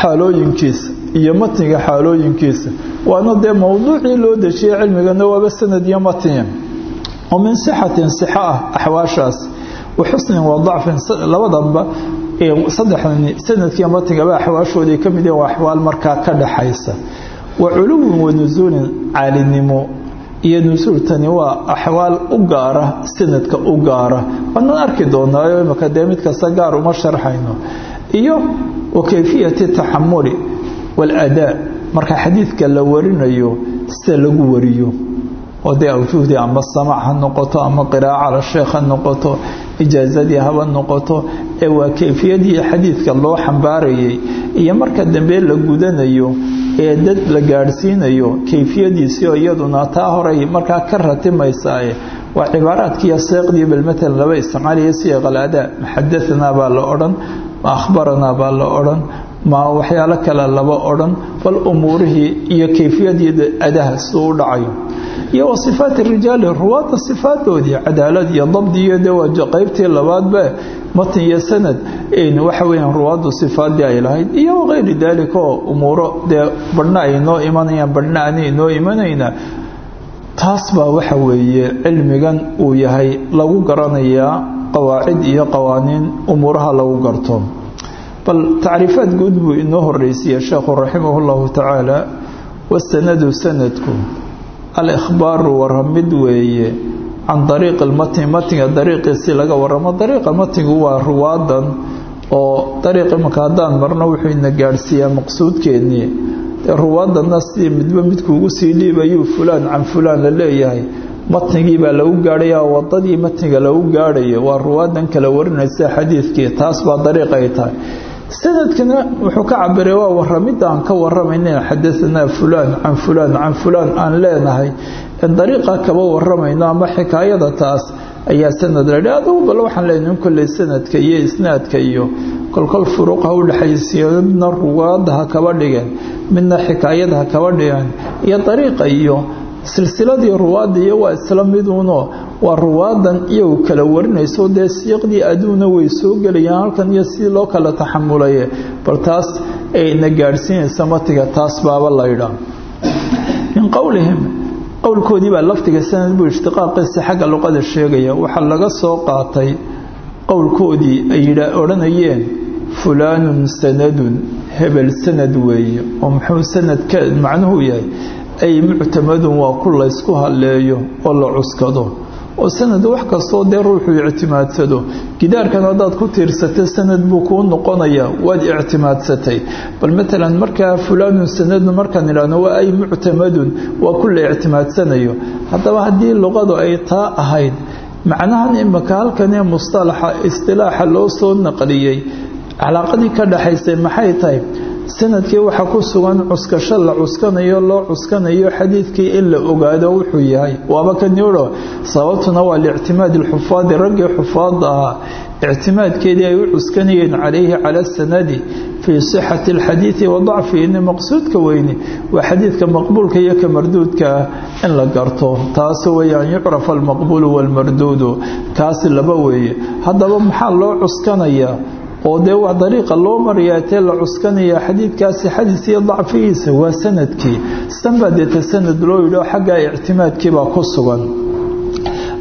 xaalooyinkiisa iyo matniga xaalooyinkiisa. Waana dee mowduucii loo dejiyey cilmigana waaba sanad iyo matniya oo min sixatin sixo ah axwaashaas wa xusnin wa dacfin labadanba saddexdani sanadkiiyo matnigaba axwaashooday ka mid yihiin waa axwaal markaa ka dhaxaysa. Wa culuwin wa nusuulin caalinimo. Iyo nusuultani waa axwaal u gaara sanadka u gaara. Waanaan arki doonaayo imaka dee mid kasta gaar uma sharxayno. Iyo wa kayfiyati taxamuli waaladaa marka xadiidka la warinayo sida lagu wariyo. Oo dee awjuhdii ama samac ha noqoto ama qiraaca cala sheekh ha noqoto ijaazadii haba noqoto ee waa kayfiyadii xadiidka loo xambaarayay. Iyo marka dambe la gudanayo ee dad la gaadhsiinayo kayfiyadiisii oo iyaduna taa horay markaa ka ratimaysaaye waa cibaaraadkiiyo seeqdii bal laba isticmaaliya siiqaladaa maxadaanaa baa la odhan ma akhbaranaa baa la odhan ma waxyaalo kale laba odhan bal umuurihii iyo kayfiyadii adaha siduu u dhacayo iyo wa sifaati rijaali ruwaadda sifaaddoodii cadaalad iyo dabdi iyo de waa qaybtii labaadba matn iyo sanad waxa weyaan ruwaaddu sifaadii ay lahayd. Iyo wakayri daalika oo umuuro dee badhna ay noo imanayaan badhna aanay noo imanayna taas baa waxa weeye cilmigan uu yahay lagu garanayaa qawaacid iyo qawaaniin umuuraha lagu garto bal tacriifaad guud buu inoo horeysiiye sheekhu raximah llahu tacaala wasanadu sanadku. Alikhbaaru waramid weeye can dariiqi lmatni matniga dariiqiisii laga waramo dariiqa matnigu waa ruwaadan oo dariiq imanka haddaan marno wuxuu ina gaadhsiiyaa maqsuudkeennii. Dee ruwaadana sidii midba midkuugu sii dhiibayuu fulaan can fulaan la leeyahay. Matnigii baa lagu gaadhaya wadadii matniga lagu gaadhayo. Waa ruwaadan kala warinaysa xadiidkii taas baa dariiq ay tahay sanadkana wuxuu ka cabiray waa waramidda aan ka waramayna xadaanaa fulaan can fulaan can fulaan aan leenahay. Dariiqa kaba waramayno ama xikaayada taas ayaa sanad ladhi adugu bal waxaan leenahay kolley sanadka iyo isnaadka iyo kolkol furuuqha u dhexaysiiyo midna ruwaadda ha kaba dhigeen midna xikaayada ha kaba dhigeen iyo dariiqa iyo silsiladii ruwaadda iyo waa isla miduuno waa ruwaadan iyagu kala warinayso dee siiqdii aduuna way soo gelayaan halkan iyo sidii loo kala taxamulaye bal taas ayna gaadhsiinaysa matiga taas baaba laydhaa min qowlihim qowlkoodii baa lafdiga sanad buu ishtiqaaqiisa xagga luqada sheegaya. Waxaa laga soo qaatay qowlkoodii ay odhanayeen fulaanun sanadun hebel sanad weeye oo muxuu sanadka macnuhu yahay ay muctamadun waa ku laysku halleeyo oo la cuskado oo sanad wax kastoo dee ruuxuu ictimaadsado. Gidaarkan haddaad ku tiirsatay sanad buu kuu noqonayaa waad ictimaadsatay. Bal matalan markaa fulaanun sanadun markaan idhaahno waa ay muctamadun waa ku la ictimaadsanayo. Haddaba haddii luqadu ay taa ahayd macnahan imaka halkan ee mustalaxa istilaaxa loo soo naqliyey calaaqadii ka dhaxaysay maxay tahay sannadkii waxaa ku sugan cuskasho la cuskanayo loo cuskanayo xadiidkii in la ogaado wuxuu yahay. Waaba kaniodho sababtuna waa liictimaadi alxufaadi raggii xufaadda ahaa ictimaadkeedii ay u cuskanayeen calayhi cala sanadi fii sixati alxadiidi wa dacfihi in maqsuudka weyne waa xadiidka maqbuulka iyo ka marduudka ah in la garto. Taas weeyaan yucraf almaqbuulu waalmarduudu kaasi laba weeye. Haddaba maxaa loo cuskanayaa oo dee waa dariiqa loo marayaa tee la cuskanaya xadiidkaasi xadiis dacfigiisa waa sannadkii. Sidanbaa deeta sanad loo yidhi oo xaggaa ictimaadkiibaa ku sugan.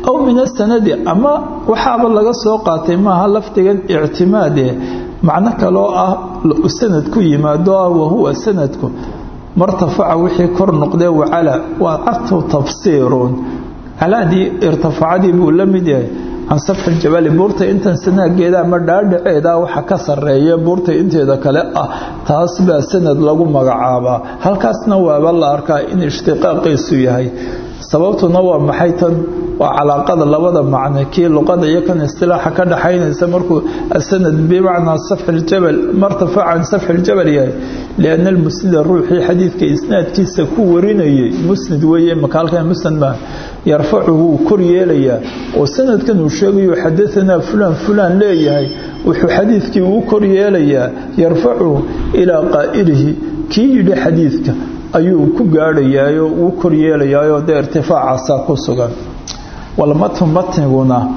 Aw min asanadi ama waxaaba laga soo qaatay maaha lafdigan ictimaade macno kaloo ah sanad ku yimaado ah wahuwa sanadku. Martafaca wixii kor noqdee wacala waa cadtu tafsiirun. Calaadii irtifacadii buu la mid yahay can safxi ljabali buurta intan sanaageeda ama dhaadhaceeda waxa ka sareeya buurta inteeda kale ah taas baa sanad lagu magacaabaa. Halkaasna waaba la arkaa in ishtiqaaqiisu yahay sababtuna waa maxay tan? Waa calaaqada labada macne kii luqada iyo kan istilaaxa ka dhaxaynaysa markuu asanad bimacnaa safxi ljabal martafaca can safxi yahay lianna almusnida ruuxii xadiidka isnaadkiisa ku warinayay musnid weeye makaalkan musnad maa yarfacu kor yeelayaa. Oo sanadkan uu sheegayo xadaanaa fulaan fulaan leeyahay. Wuxuu xadiidkii uu kor yeelayaa yarfacu ilaa qaa'ilihi kii yidhi xadiidka ayuu ku gaadhayaayo uu kor dee irtifaacaasaa ku sugan. Walmatnu matniguna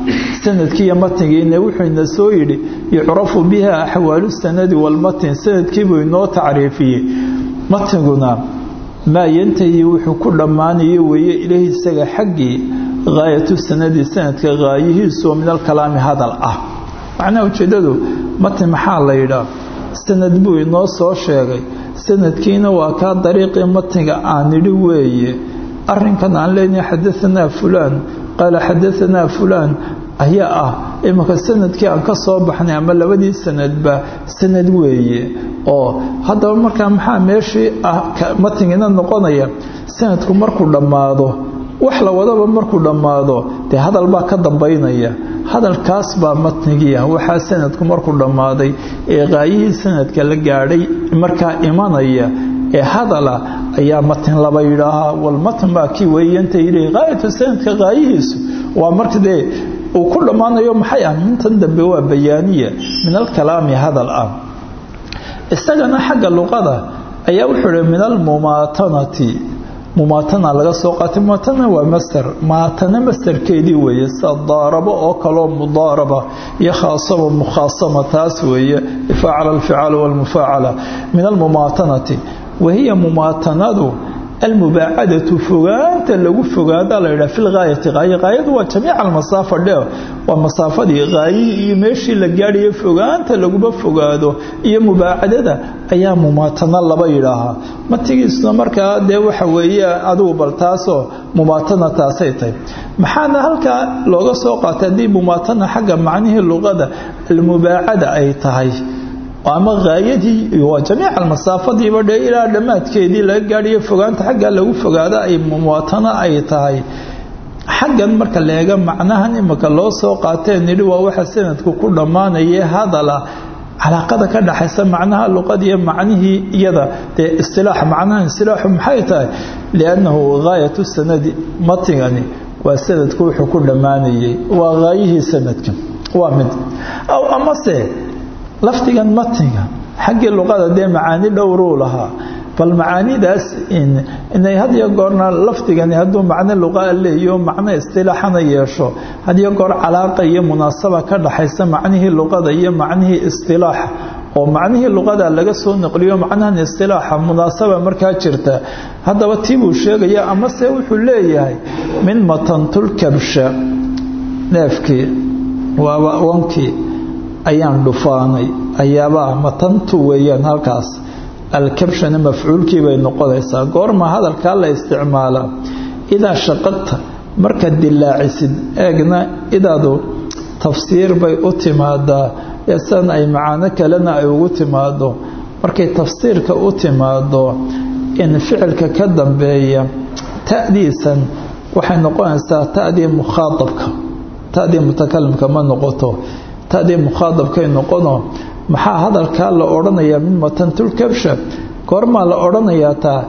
sanadkiiyo matnigiina wuxuu ina soo yidhi yucrafu biha axwaalu sanadi walmatn sanadkiibuu inoo tacriifiyey. Matniguna maa yantahi wuxuu ku dhammaanayo weeye ilahi isaga xaggii gaayatu sanadi sanadka gaayihiisu min alkalaami hadal ah. Macnaha ujeedadu matni maxaa la yidhaa sanad buu inoo soo sheegay sanadkiina waa kaa dariiqii matniga aan nidhi weeye. Arinkan aan leenahay xadaanaa fulaan. Qaala xadaanaa fulaan. Ayaa ah imanka sannadkii aan ka soo baxnay ama labadii sanadba sanad weeye. Oo haddaba markaa maxaa meeshii ah matnigina noqonaya sanadku markuu dhammaado wax la wadaba markuu dhammaado dee hadal baa ka dambaynaya. Hadalkaas baa matnigii ah waxaa sanadku markuu dhammaaday ee qaayihii sanadka la gaadhay markaa imanaya ee hadala ayaa matn laba yidhaahaa walmatn baa kii weeyanta yidhi qaayatu sanadka qaayihiisu waa marka dee uu ku dhammaanayo maxay ah mintan dambe waa bayaaniya min alkalaami hadal ah. Isagana xagga luqada ayaa wuxuu ihi min almumaatanati mumaatana laga soo qaatay. Mumaatana waa master. Maatana masterkeedii weeye. Sida daarabo oo kaloo mudaaraba iyo khaasaba mukhaasama taas weeye. Ifaacala alficaal walmufaacala min almumaatanati. Wahiya mumaatanadu almubaacadatu fogaanta lagu fogaada la yidhaha fi lgaayati qaaye qaayadu waa jamiica almasaafa dheo waa masaafadii qaayihii iyo meeshii la gaadhayo fogaanta laguma fogaado iyo mubaacadada ayaa mumaatano laba yidhaahaa matigiisuna markaa dee waxa weeye adugu bal mumaatana taasay tahay maxaana halkaa looga soo qaatay haddii mumaatana xagga macnihii luqada almubaacada ay tahay ama haayadii waa jamiica almasaafadiiba dhe ilaa dhammaadkeedii laga gaadhiyo fogaanta xaggaa lagu fogaada ay muwaatano ay tahay. Xaggan marka leega macnahan imika loo soo qaateen nidhi waa waxa sanadku ku dhammaanaya hadala calaaqada ka dhaxaysa macnaha luqadiiyo macnihii iyada. Dee istilaax macnaha istilaaxu maxay tahay? Liannahu gaayatu sanadi matigani. Waa sanadku wuxuu ku dhammaanayay. Waa haayihii sanadka. Waa mid. Aw amase lafdigan matniga xaggii luqada dee macaani dhowruu lahaa. Bal macaanidaas inay had iyo goorna lafdigani hadduu macno luqaa leeyo macno istilaaxana yeesho. Had iyo goor calaaqa iyo munaasaba ka dhaxaysa macnihii luqada iyo macnihii istilaaxa. Oo macnihii luqada laga soo naqliyo macnahan istilaaxa munaasaba markaa jirta. Haddaba tii buu sheegaya amase wuxuu leeyahay min matantulkabsha neefkii waaba wankii ayaan dhufaanay. Ayaabaa matantu weeyaan halkaas. Alkabshana mafcuulkii bay noqonaysaa. Goorma hadalkaa la isticmaalaa? Idaa shaqadta markaad dilaacisid eegna idaadu tafsiir bay u timaadaa. Eesan ay macaano kalena ay ugu timaado markay tafsiirka u timaado in ficilka ka dambeeya ta'diisan waxay noqonaysaa ta'dii mukhaaabka ta'dii mutakalimka ma noqoto tadii mukhaadabkay noqono maxaa hadalkaa la odhanayaa min matantulkabsha goormaa la odhanayaa taa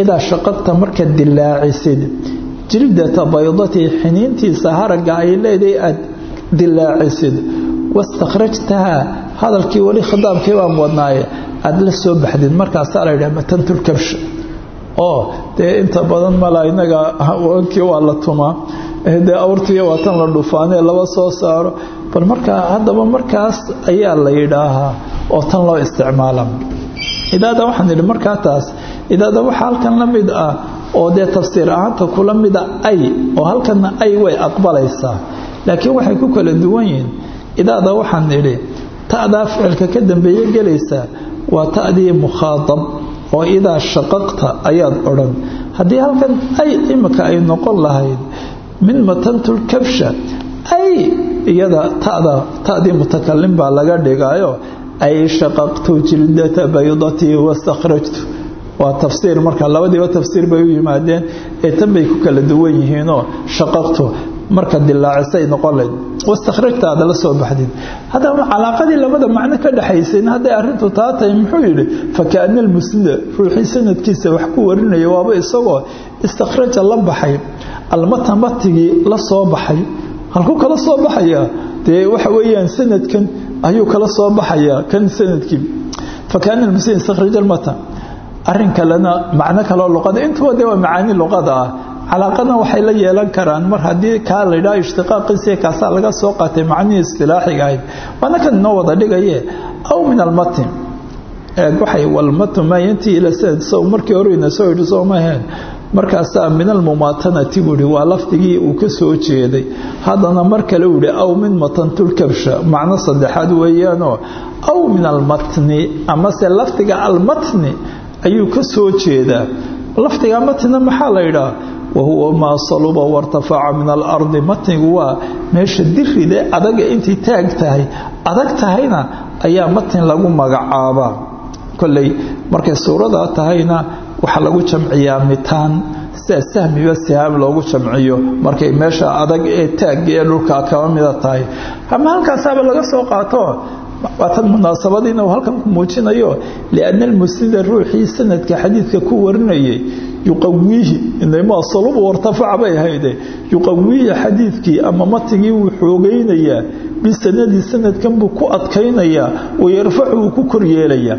idaa shaqadta markaad dilaacisid. Jiridata baydatii xiniintiisa haragga ay leedahay aad dilaacisid. Wastakhrajtahaa hadalkii weli khitaabkii baan wadnaaye aada la soo baxdid markaasaa la yidhaha matantulkabsha oo dee inta badan mala inaga wankii waa la tumaa. Dee awrtiiyo waa tan la dhufaanee laba soo saaro bal markaa haddaba markaas ayaa la yidhaahaa oo tan loo isticmaala idaada waxaan idhi markaa taas idaada waxaa halkan la mid ah oo dee tafsiir ahaanta kula mida ay oo halkanna ay way aqbalaysaa. Laakiin waxay ku kala duwan yihiin. Idaada waxaan idhi ta'daa ficilka ka dambeeye gelaysaa waa ta'dii mukhaadab oo idaa shaqaqta ayaad odhan. Haddii halkan ay imika ay noqon lahayd min matantul kabsha ay iyada tada ta'dii mutakalim baa laga dhigaayo ay shaqaqtu jildata baydatii wastakhrajtu. Waa tafsiir. Marka labadiiba tafsiir bay u yimaadeen ee tan bay ku kala duwan yihiinoo shaqaqtu. Marka dilaacisay noqon layd wastakhrajta aad la soo baxdid. Haddaba calaaqadii labada macno ka dhexaysayna hadday arrintu taa tahay muxuu yidhi fakaana almusnida ruuxii sanadkiisa wax ku warinaya waaba isagoo istakhraja la baxay almata matigii la soo baxay halkuu kala soo baxayaa. Dee waxa weeyaan sanadkan ayuu kala soo baxayaa kan sannadkii. Fakaana almusnid istakhraja almata arrin kalena macno kaloo luqada. Intuba dee waa macaani luqada ah. Calaaqadna waxay la yeelan karaan. Mar haddii kaa laydhaha ishtiqaaqiisiya kaasaa laga soo qaatay macnihii istilaaxiga ahayd. Waana kan inoo wada dhigaye aw min almatin waxay walmatu maa yantii ila sanad sow markii hore ina soo yidhi soo maheen markaasaa min almumaatanati buu yihi waa lafdigii uu ka soo jeeday. Haddana mar kale uu yihi aw min matantulkabsha macno saddexaad weeyaanoo aw min almatni amase lafdiga almatni ayuu ka soo jeedaa. Lafdiga matnina maxaa la yidhaha? Wahuwa maa saluba wartafaca min alardi. Matnigu waa meesha diride adaga intay taag tahay. Adag tahayna ayaa matni lagu magacaabaa. Koley markay suuradaa tahayna waxaa lagu jamciyaa mitaan. Sida sahmiba sihaab loogu jamciyo markay meesha adag ee taagga ee dhulka kaba mida tahay. Ama halkaasaaba laga soo qaato waatan munaasabadiina uu halkan ku muujinayo lianna almusnida ruuxii sanadka xadiidka ku warinayay yuqawiihi inamaa salubu wartafaca bay ahayde yuqawiihi xadiidkii ama matigii wuu xoogaynayaa bisanadii sanadkan buu ku adkaynayaa wayarfacu wuu ku koryeelayaa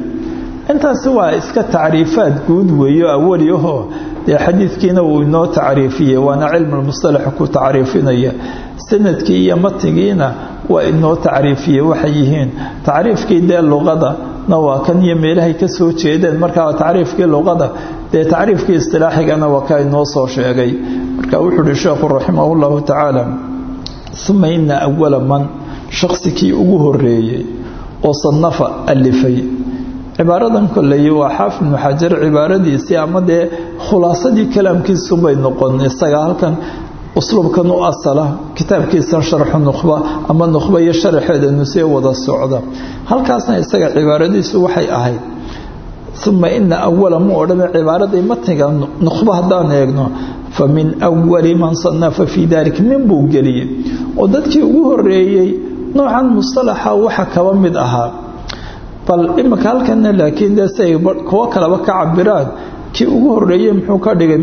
intaasi waa iska tacriifaad guud weeyo awali ahoo dee xadiidkiina uu inoo tacriifiyey waana cilmulmustalax ku tacriifinaya. Sanadkii iyo matigiina waa inoo tacriifiyey waxay yihiin tacriifkii dee luqada na waa kan iyo meelahay ka soo jeedeen. Markaa tacriifkii luqada dee tacriifkii istilaaxigana waa kaa inoo soo sheegay. Marka wuxuu uhi sheekhu raximah llahu tacaala uma ina awala man shaqsikii ugu horeeyey oo sanafa alifay cibaaradan koley waa xaafid ibnu xajar cibaaradiisii ama dee khulaasadii kalaamkiisubay noqon. Isaga halkan usluubkan u asala kitaabkiisan sharxu nukhba ama nukhba iyo sharaxeeda nusee wada socda. Halkaasna isaga cibaaradiisu waxay ahayd uma ina awala mu odhana cibaaradii matniga nukhba haddaan eegno. Fa min awali man sanafa fii dalik min buu geliyey. Oo dadkii ugu horeeyey noocan mustalaxa waxa kaba mid ahaa bal imika halkana laakiin dee siay kuwo kaleba ka cabiraan kii ugu horeeyey muxuu ka dhigay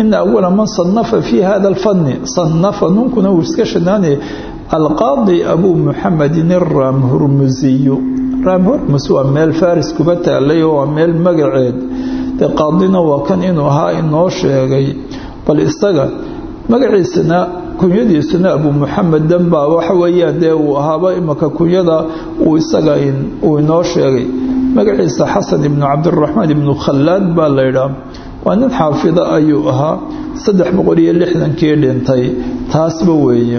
ina awala man sanafa fii hada alfanni. Sanafa nunkuna uu iska shanaanayay. Alqaadi abuu muxamedin araamhurmusiyu raamhurmus waa meel faris kuba taalay oo waa meel magaceed. Dee qaadina waa kan inuu ahaa inoo sheegay. Bal isaga magaciisana kunyadiisuna abuu muxamed danbaa waxa weeyaan dee uu ahaaba imika kunyada uu isaga uu inoo sheegay. Magaciisa xasan ibnu cabdiraxmaan ibnu khallaad baa laydhaa waa nin xaafida ayuu ahaa saddex boqol iyo lixdankii dhintay. Taasba weeye.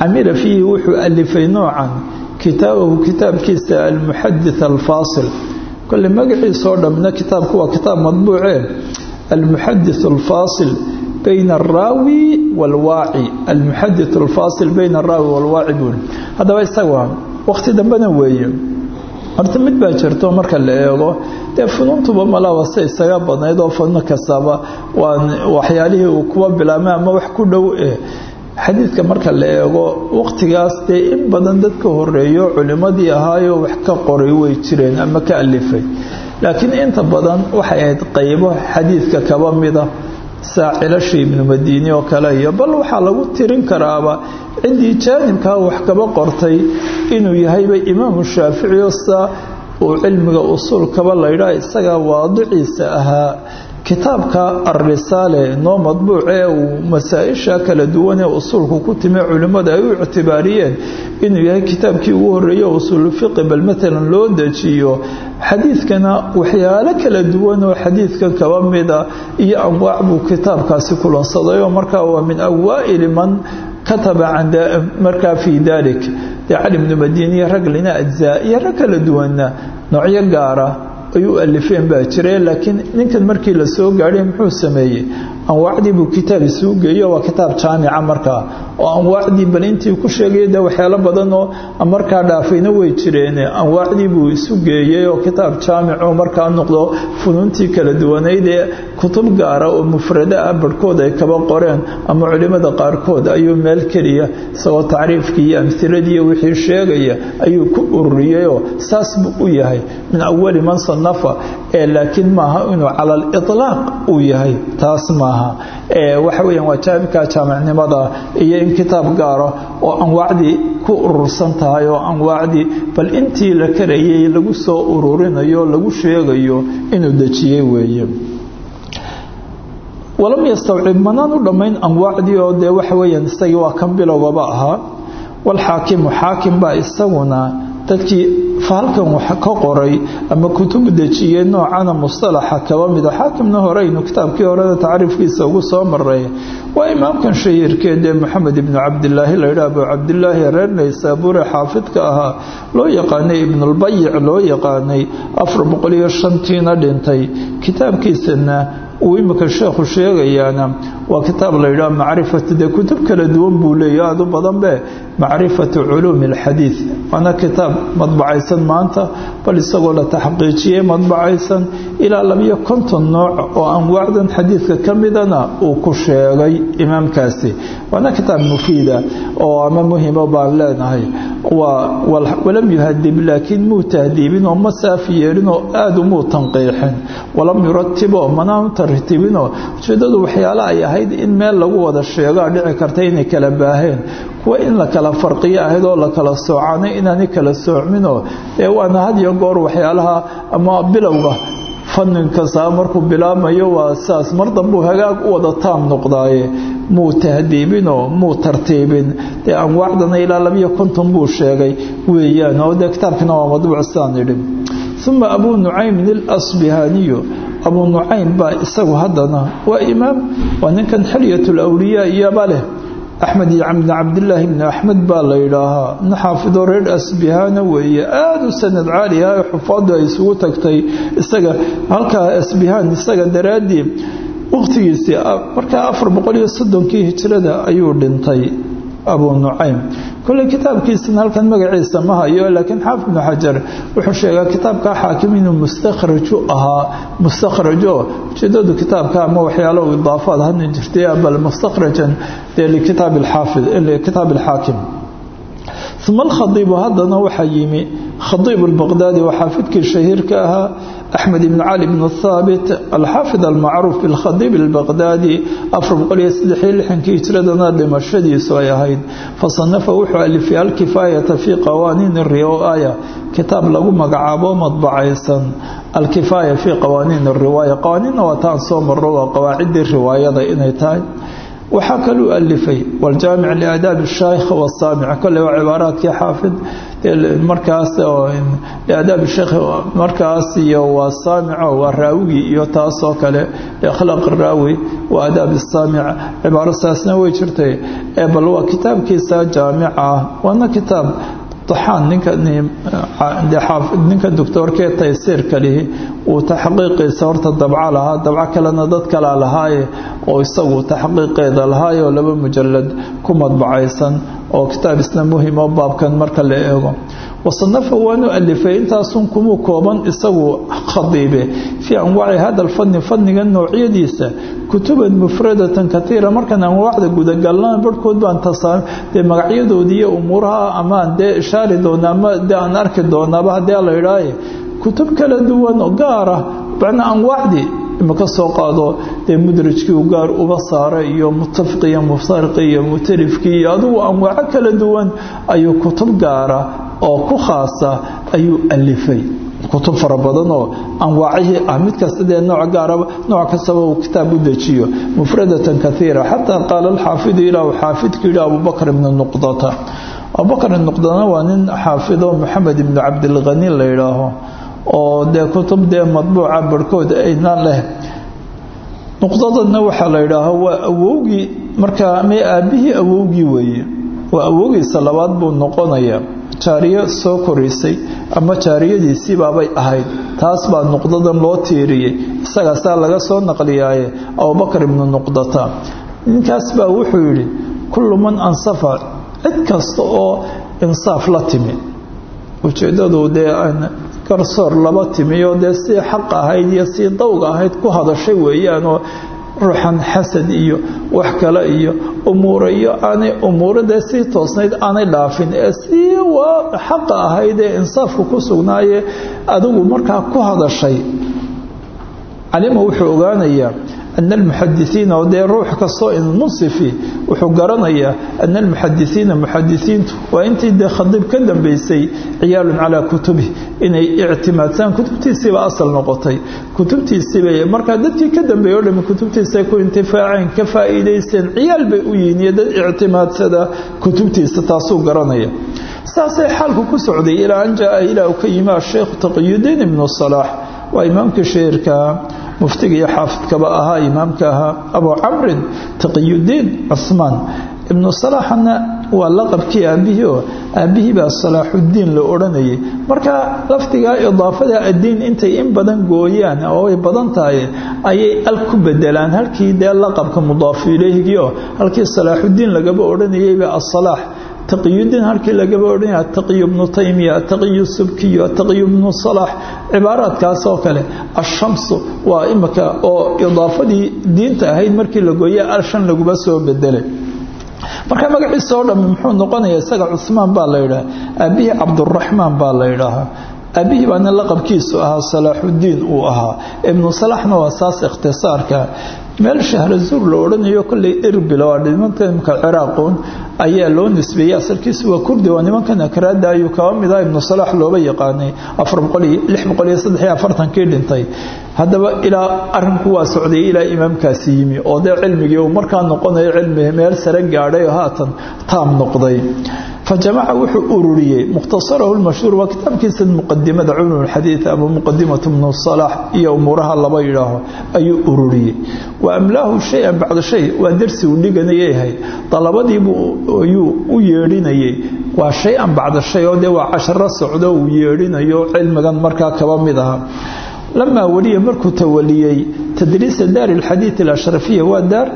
Camila fiihi wuxuu alifay noocan kitaabahu kitaabkiisa almuxadith alfaasil. Kole magaciisoo dhammina kitaabku waa kitaab madbuucee almuxadith alfaasil bayna alraawi waalwaaci almuxadith alfaasil bayna alraawi waalwaaci buuli haddaba isaga waqti dambena weeye. Horta mid baa jirto marka la eego. Dee funuuntuba malaba se isaga badnayd oo fano kastaba waa waxyaalihii uu kuwa bilaabmay ama wax ku dhow eh xadiidka marka la eego waqtigaas dee in badan dadka horeeyo culimmadii ahaayoo wax ka qoray way jireen ama ka alifay. Laakiin inta badan waxay ahayd qaybo xadiidka kaba mida saacilashi ibnu madiini oo kale iyo bal waxaa lagu tirin karaaba ciddii jaanibkaa wax kaba qortay inuu yahayba imaamu shaafici oo uu cilmiga usuulkaba laydhaa isagaa waadiciisa ahaa kitaabka alrisaale noo madbuuc ee uu masaa-isha kala duwan ee usuulku ku timi culimmada ay u ictibaariyeen inuu yahay kitaabkii ugu horeeyo usuulfiqi bal matalan loo dejiyo xadiidkana waxyaalo kala duwan oo xadiidkan kaba mida iyo anwaac buu kitaabkaasi kulansaday oo markaa waa min awaa'ili man kataba markaa fii dalik. Dee cali bnu madiiniya rag lina ajzaa iyo rag gaara ay alifeen baa jira laakiin ninkan markii la soo gaadhay muxuu sameeyey? Anwaacdii buu kitaab isuu geeyo waa kitaab jaamica markaa oo anwaacdii bal intii ku sheegay de waxyaalo badan oo markaa dhaafayna way jireen anwaacdii buu isu geeyey oo kitaab jaamico markaa noqdo funuuntii kala duwanayd ee kutub gaara oo mufrada ah barhkood ay kaba qoreen ama culimada qaarkood ayuu meel keliya isagoo tacriifkii iyo amhiladii wixii sheegaya ayuu ku ururiyeyoo saas buu u yahay min awali man sanafa laakiin maaha inuu cala aliطlaaq uu yahay. Taas maaha. Waxa weyaan waa jaabika jaamicnimada iyo in kitaab gaara oo anwaacdii ku urursan tahay oo anwaacdii bal intii la karayay lagu soo ururinayo lagu sheegayo inuu dejiyey weeye. Walam yastawcib manaan u dhammayn anwaacdii oo dee waxa weyaan isagii waa kan bilowgaba ahaa. Walxaakimu xaakim baa isaguna dadkii faalkan wax ka qoray ama kutub dejiyey noocana mustalaxa kaba mida xaakimna horeynu kitaabkii horeda tacriifkiisa ugu soo maray waa imaamkan shahiirkeedee maxamed ibnu cabdilaahi laydhaah abu cabdilaahi reer naysaabuure xaafidka ahaa loo yaqaanay ibnulbayic loo yaqaanay afar boqol iyo shantiina dhintay. Kitaabkiisana uu imika sheekhu sheegayaana waa kitaab laydhaah macrifatu dee kutub kala duwan buu leeya aada u badan be macrifatu culuumi alxadiid waana kitaab madbacaysan maanta bal isagoo la taxqiijiyey madbacaysan ilaa labiyo konton nooc oo anwaacdan xadiidka ka midana uu ku sheegay imaamkaasi. Waana kitaab mufiida oo ama muhimo baan leenahay. Walam yuhadib laakiin muu tahdiibin oo ma saafi yeelin oo aada umuu tanqiixin. Walam yuratibo tartibinoo ujeedadu waxyaale ay ahayd in meel lagu wada sheegoa dhici karta inay kala baaheen. Kuwa in la kala farqiyo ahayd oo la kala soocanay inaanay kala soocminoo ee waana had iyo goor waxyaalaha ama bilowga fannin kastaa markuu bilaabmayo waa saas. Mar dambuu hagaag u wada taam noqdaaye. Muu tahdiibinoo muu tartiibin. Dee anwaacdana ilaa labiyo konton buu sheegay. Weeyaan oo dee kitaabkina waa madbuuc idhi uma abuu nucaymin ilasbihaaniyu abuu nucaym baa isagu haddana waa imaam waa ninkan xilyatul awliyaa iyaba leh. Axmed bn cabdilaahi bni axmed baa la yidhaahaa. Nin xaafido reer asbihaana weeye. Aada u sanad caali ah xufaadu ay isugu tagtay isaga. Halkaa asbihaan isaga daraaddii waqtigiisii markaa afar boqol iyo soddonkii hijrada ayuu dhintay abuu nucaym kolley kitaabkiisana halkan magaciisa ma hayo laakiin xaafid bnu xajar wuxuu sheegaa kitaabkaa xaakim inuu mustakhraju ahaa. Mustakhrajo ujeedadu kitaabka ama waxyaalo idaafaad hadna jirtay bal mustakhrajan dee likitaab alxaakim uma alkhaiibu haddana waxaa yimi khaiib albaqdaadi waa xaafidkii shahiirka ahaa axmed ibn cali bn haabit alxaafid almacruuf bilkhaiib albaqdaadi afraqoiyosadexiyolixankii hijradana dhimashadiisu ay ahayd. Fasanafa wuxuu alifay alkifaayata fii qawaaniini riwaaya kitaab lagu magacaabo madbacaysan. Alkifaaya fii qawaaniini riwaaya qawaaniinna waa taan soo maro waa qawaacidii riwaayada inay tahay waxaa kalu alifay wljaamic liaadaabi اshaykh wsaamic kole waa cibaaraadkii xaafid markaas oo liaadaabi shaykh markaas iyo waa saamico waa raawigii iyo taasoo kale akhlaq raawi wa aadaabi saamic cibaaro saasna way jirtay bal waa kitaabkiisa jaamica waana kitaab طحaan ninka doctoorkee taysiirka lihi uu taxqiiqiisa horta dabco lahaa dabco kalena dad kalaa lahaaye oo isagu taxqiiqeeda lahaaye oo laba mujalad ku madbacaysan oo kitaab isna muhiim oo baabkan marka la wasanafa waanu alifay intaasun kumuu kooban isagu khadiibe. Fii anwaaci hada alfanni fanniga noocyadiisa kutuban mufradatan katiira markaan anwaacda gudagalnaan barhkood baan dee magacyadoodii iyo umuuraha amaan dee ishaari doona ama dee aan arki doonaaba haddii la idhaaye kutub kala duwan oo gaara macnaa anwaacdii imaka soo qaado. Dee mudrajkii u gaar uba saara iyo mutafiqi iyo mufsariqi iyo mutalifkii iyo adugu anwaaco kala duwan ayuu kutub gaara oo ku khaasa ayuu alifay. Kutub fara badan oo anwaacihii ah mid kasta dee nooc gaaraba nooc kastaba uu kitaab u dejiyo. Mufradatan kaiira xataa qaala alxaafidu ilaa xaafidku yidhi abubakr ibnu nuqdata. Abubakr nuqdana waa nin xaafido maxamed ibnu cabdilkhani la yidhaaho oo dee kutub dee madbuuca barhkood ayna leh. Nuqdadana waxaa la yidhaaho waa awowgii markaa may aabbihii awowgii weeye. Waa awowgiisa labaad buu noqonayaa jaariyo soo koraysay ama jaariyadiisiibaabay ahayd. Taas baa nuqdadan loo tiiriyey. Isagaasaa laga soo naqliyaaye abubakar ibnu nuqdata. Ninkaas baa wuxuu yidhi kullu man ansafa. Cid kasta oo insaaf la timi. Ujeeddadu dee garsoor laba timiyo dee sii xaq ahayd iyo sii dawga ahayd ku hadashay weeyaanoo ruuxan xasad iyo wax kale iyo umuura iyo aanay umuuro dee sii toosnayd aanay dhaafin ee sii waa xaqa ahayd ee insaafku ku sugnaaye adigu markaa ku hadashay. Calima wuxuu ogaanayaa ana almuxadisiina oo dee ruux kastoo munsifi wuxuu garanayaa ana almuxadisiina muxadisiintu waa intii dee khadiib ka dambaysay ciyaalun calaa kutubih inay ictimaadsaan kutubtiisiiba asal noqotay kutubtiisiibay markaa dadkii ka dambeeyey o dhami kutubtiisa ku intifaaceen ka faa'iidaysteen ciyaal bay u yihiin iyo dad ictimaadsada kutubtiisa taasuu garanaya saasay xaalku ku socday ilaa an jaa ilaa uu ka yimi asheekhu taqiyudiin ibnu salaax waa imaamkii shahiirkaa muftiga iyo xaafidkaba ahaa imaamka ahaa abu camrin taqiyudiin cusmaan ibnu salaaxana waa laqabkii aabbihii oo aabbihii baa salaaxudiin la odhanayay. Marka lafdigaa idaafada addiin intay in badan gooyaan oo ay badan tahay ayay al ku bedelaan halkii dee laqabka mudaafu ileyhigii oo halkii salaaxudiin lagaba odhanayayba asalaax taqiyudiin halkii lagaba odhanaya ataqiyu bnu taymiya ataqiyu subkiyu ataqiyu bnu salaax cibaaraadkaas oo kale ashamsu waa imika oo idaafadii diinta ahayd markii la gooye alshan laguba soo bedelay marka magaciisa oo dhammi muxuu noqonayaa isaga cusmaan baa la yidhaha aabbihii cabduraxmaan baa la yidhaahaa. Aabbihii baana laqabkiisu ahaa salaaxudiin uu ahaa. Ibnu salaxna waa saas ikhtisaarka meel shahrazuur la odhanayo kolley irbil waa dhimanta imka ciraaquun ayaa loo nisbeeyey asalkiisu waa kurdi waa nimankan akraada ayuu kaba mid ah. Ibnu salaax looba yaqaanay kii dhintay. Haddaba ilaa arinku waa socday ilaa imaamkaasi yimi. Oo dee cilmigii markaa noqonayo cilmi meel sare gaadhay oo haatan taam noqday fajamaca wuxuu ururiyey mukhtasarahu lmashhuur waa kitaabkiisa muqadimada culuulxadiid ama muqadimatu bnu salaax iyo umuuraha laba yidhaaho ayuu ururiyey. Wa amlaahu shay-an bacda shay waa darsi uu dhiganayay ahayd dalabadiibuu ayuu u yeedhinayey waa shay-an bacda shay oo dee waa casharo socdo uu yeedhinayo cilmigan markaa kaba mid aha. Lamaa waliya markuu tawaliyey tadriisa daari alxadiid alashrafiya waa daar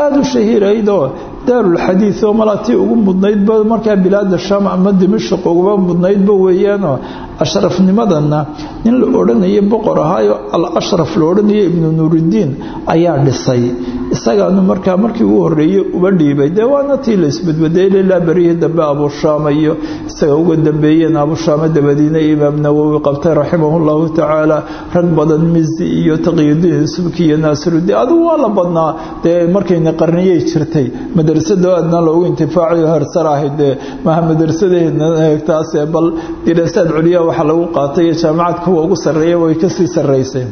aada u shahiiraydoo daarulxadiid oo malatii ugu mudnaydba markaa bilaada shaam ama dimashq uguba mudnaydba weeyaanoo ashrafnimadana nin la odhanayo boqor ahaayo al ashraf la odhanayo ibnu nuuridiin ayaa dhisay. Isagaanu markaa markii ugu horeeyey uba dhiibay. Dee waana tii la isbadbadeeyay ilaa berihi dambe abushaama iyo isaga uga dambeeyeen abushaama dabadiina imaam nawowi qabtay raximahu llahu tacaala rag badan mizi iyo taqiyudiin subki iyo naasirudiin adigu waa la badnaa. Dee markayna qarniyay jirtay madrasada aadna loogu intifaacayo hersaraahid maha madrasadeedtaas bal diraasaad culiya waxa lagu qaatay jaamacad kuwa ugu sareeya way ka sii sareysay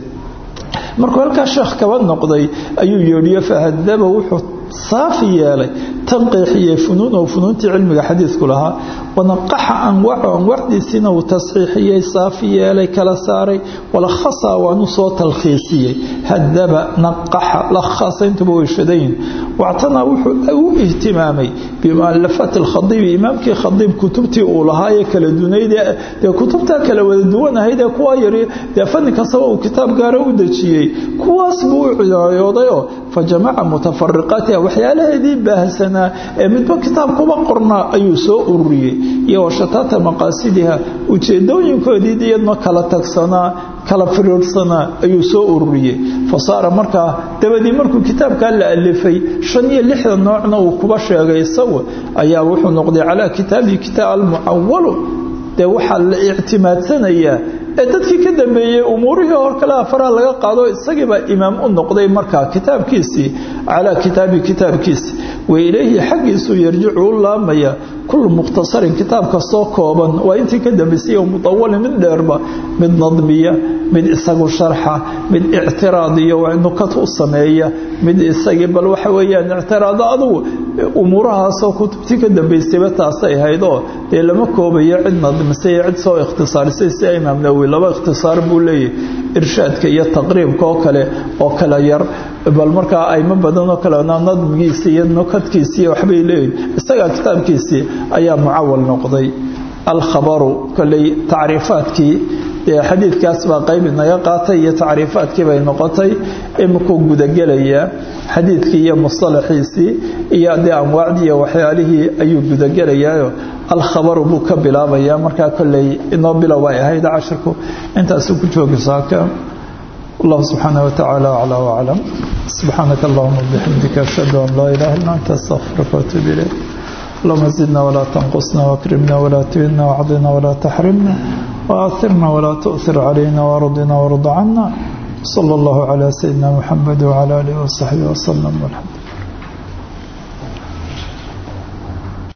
markuu halkaa sheekh kaba noqday ayuu yeedhiyo fahadaba wuxuu saafi yeelay tanqiixiyey funuun oo funuuntii cilmiga xadiidku lahaa. Wanaqaxa anwaacu anwaacdiisiina uu tasxiixiyey saafi yeelay kala saaray walakhasa waanu soo talkhiisiyey hadaba naqaxa lakhasa intuba way shadayin wactanaa wuxuu u ihtimaamay bimualafaati alkhadiibi imaamkii khadiib kutubtii uu lahaa ee kala dunayd dee kutubtaa kala wada duwan ahayd ee kuwaa yari dee fanni kastaba uu kitaab gaara u dejiyey. Kuwaas buu u fajamaca mutafariqaatiha waxyaalaheedii baahsanaa ee midba kitaab kuba qornaa ayuu soo ururiyey iyo washataata maqaasidiha ujeedooyinkoodii iyadma kala tagsanaa kala firiirsanaa ayuu soo ururiyey fasaara markaa dabadii markuu kitaabkaa la alifay shan iyo lixdan noocna uu kuba sheegay isagu ayaa wuxuu noqday calaa kitaabihi kitaab almucawalu dee waxaa la ictimaadsanayaa ee dadkii ka dambeeyey umuurihii hor kale afaraha laga qaado isagiibaa imaam u noqday markaa kitaabkiisii calaa kitaabi kitaabkiisi wa ilayhi xaggiisuu yarjicu u kullu mukhtasarin kitaab kastoo kooban waa intii ka dambaysay oo mutawalin mid dheerba mid nadmiya mid isagu sharxa mid ictiraad iyo nukat u sameeya mid isagii bal waxa weeyaan ictiraado adugu umuurahaasoo kutubtii ka dambaysayba taasay ahayd oo dee lama koobayo cid nadmisay iyo cid soo ikhtisaarisay sida imaam nawowi laba ikhtisaar buu leeyahy irshaadka iyo taqriibka oo kale oo kala yar bal markaa aymo badanoo kale nadmigiisii iyo nukadkiisiiy waxbay leeyihiin isagaa kitaabkiisii ayaa mucawal noqday. Alkhabaru koley tacriifaadkii dee xadiidkaas baa qayb inaga qaatay iyo tacriifaadkii bay noqotay. Imikuu gudagelaya xadiidkii iyo musalaxiisii iyo dee amwaacdii iyo waxyaalihii ayuu gudagelayaayo. Alkhabaru buu ka bilaabayaa markaa koley inoo bilow ay ahayd cashirku intaasuu ku joogaysaaka allah subxaanah watacaala aclaa waclam سبحانك اللهم وبحمدك أشهد أن لا إله إلا أنت أستغفرك وأتوب إليك اللهم زدنا ولا تنقصنا واكرمنا ولا تهنا وعضنا ولا تحرمنا وآثرنا ولا تؤثر علينا وارضنا وارض عنا صلى الله على سيدنا محمد وعلى آله وصحبه وسلم والحمد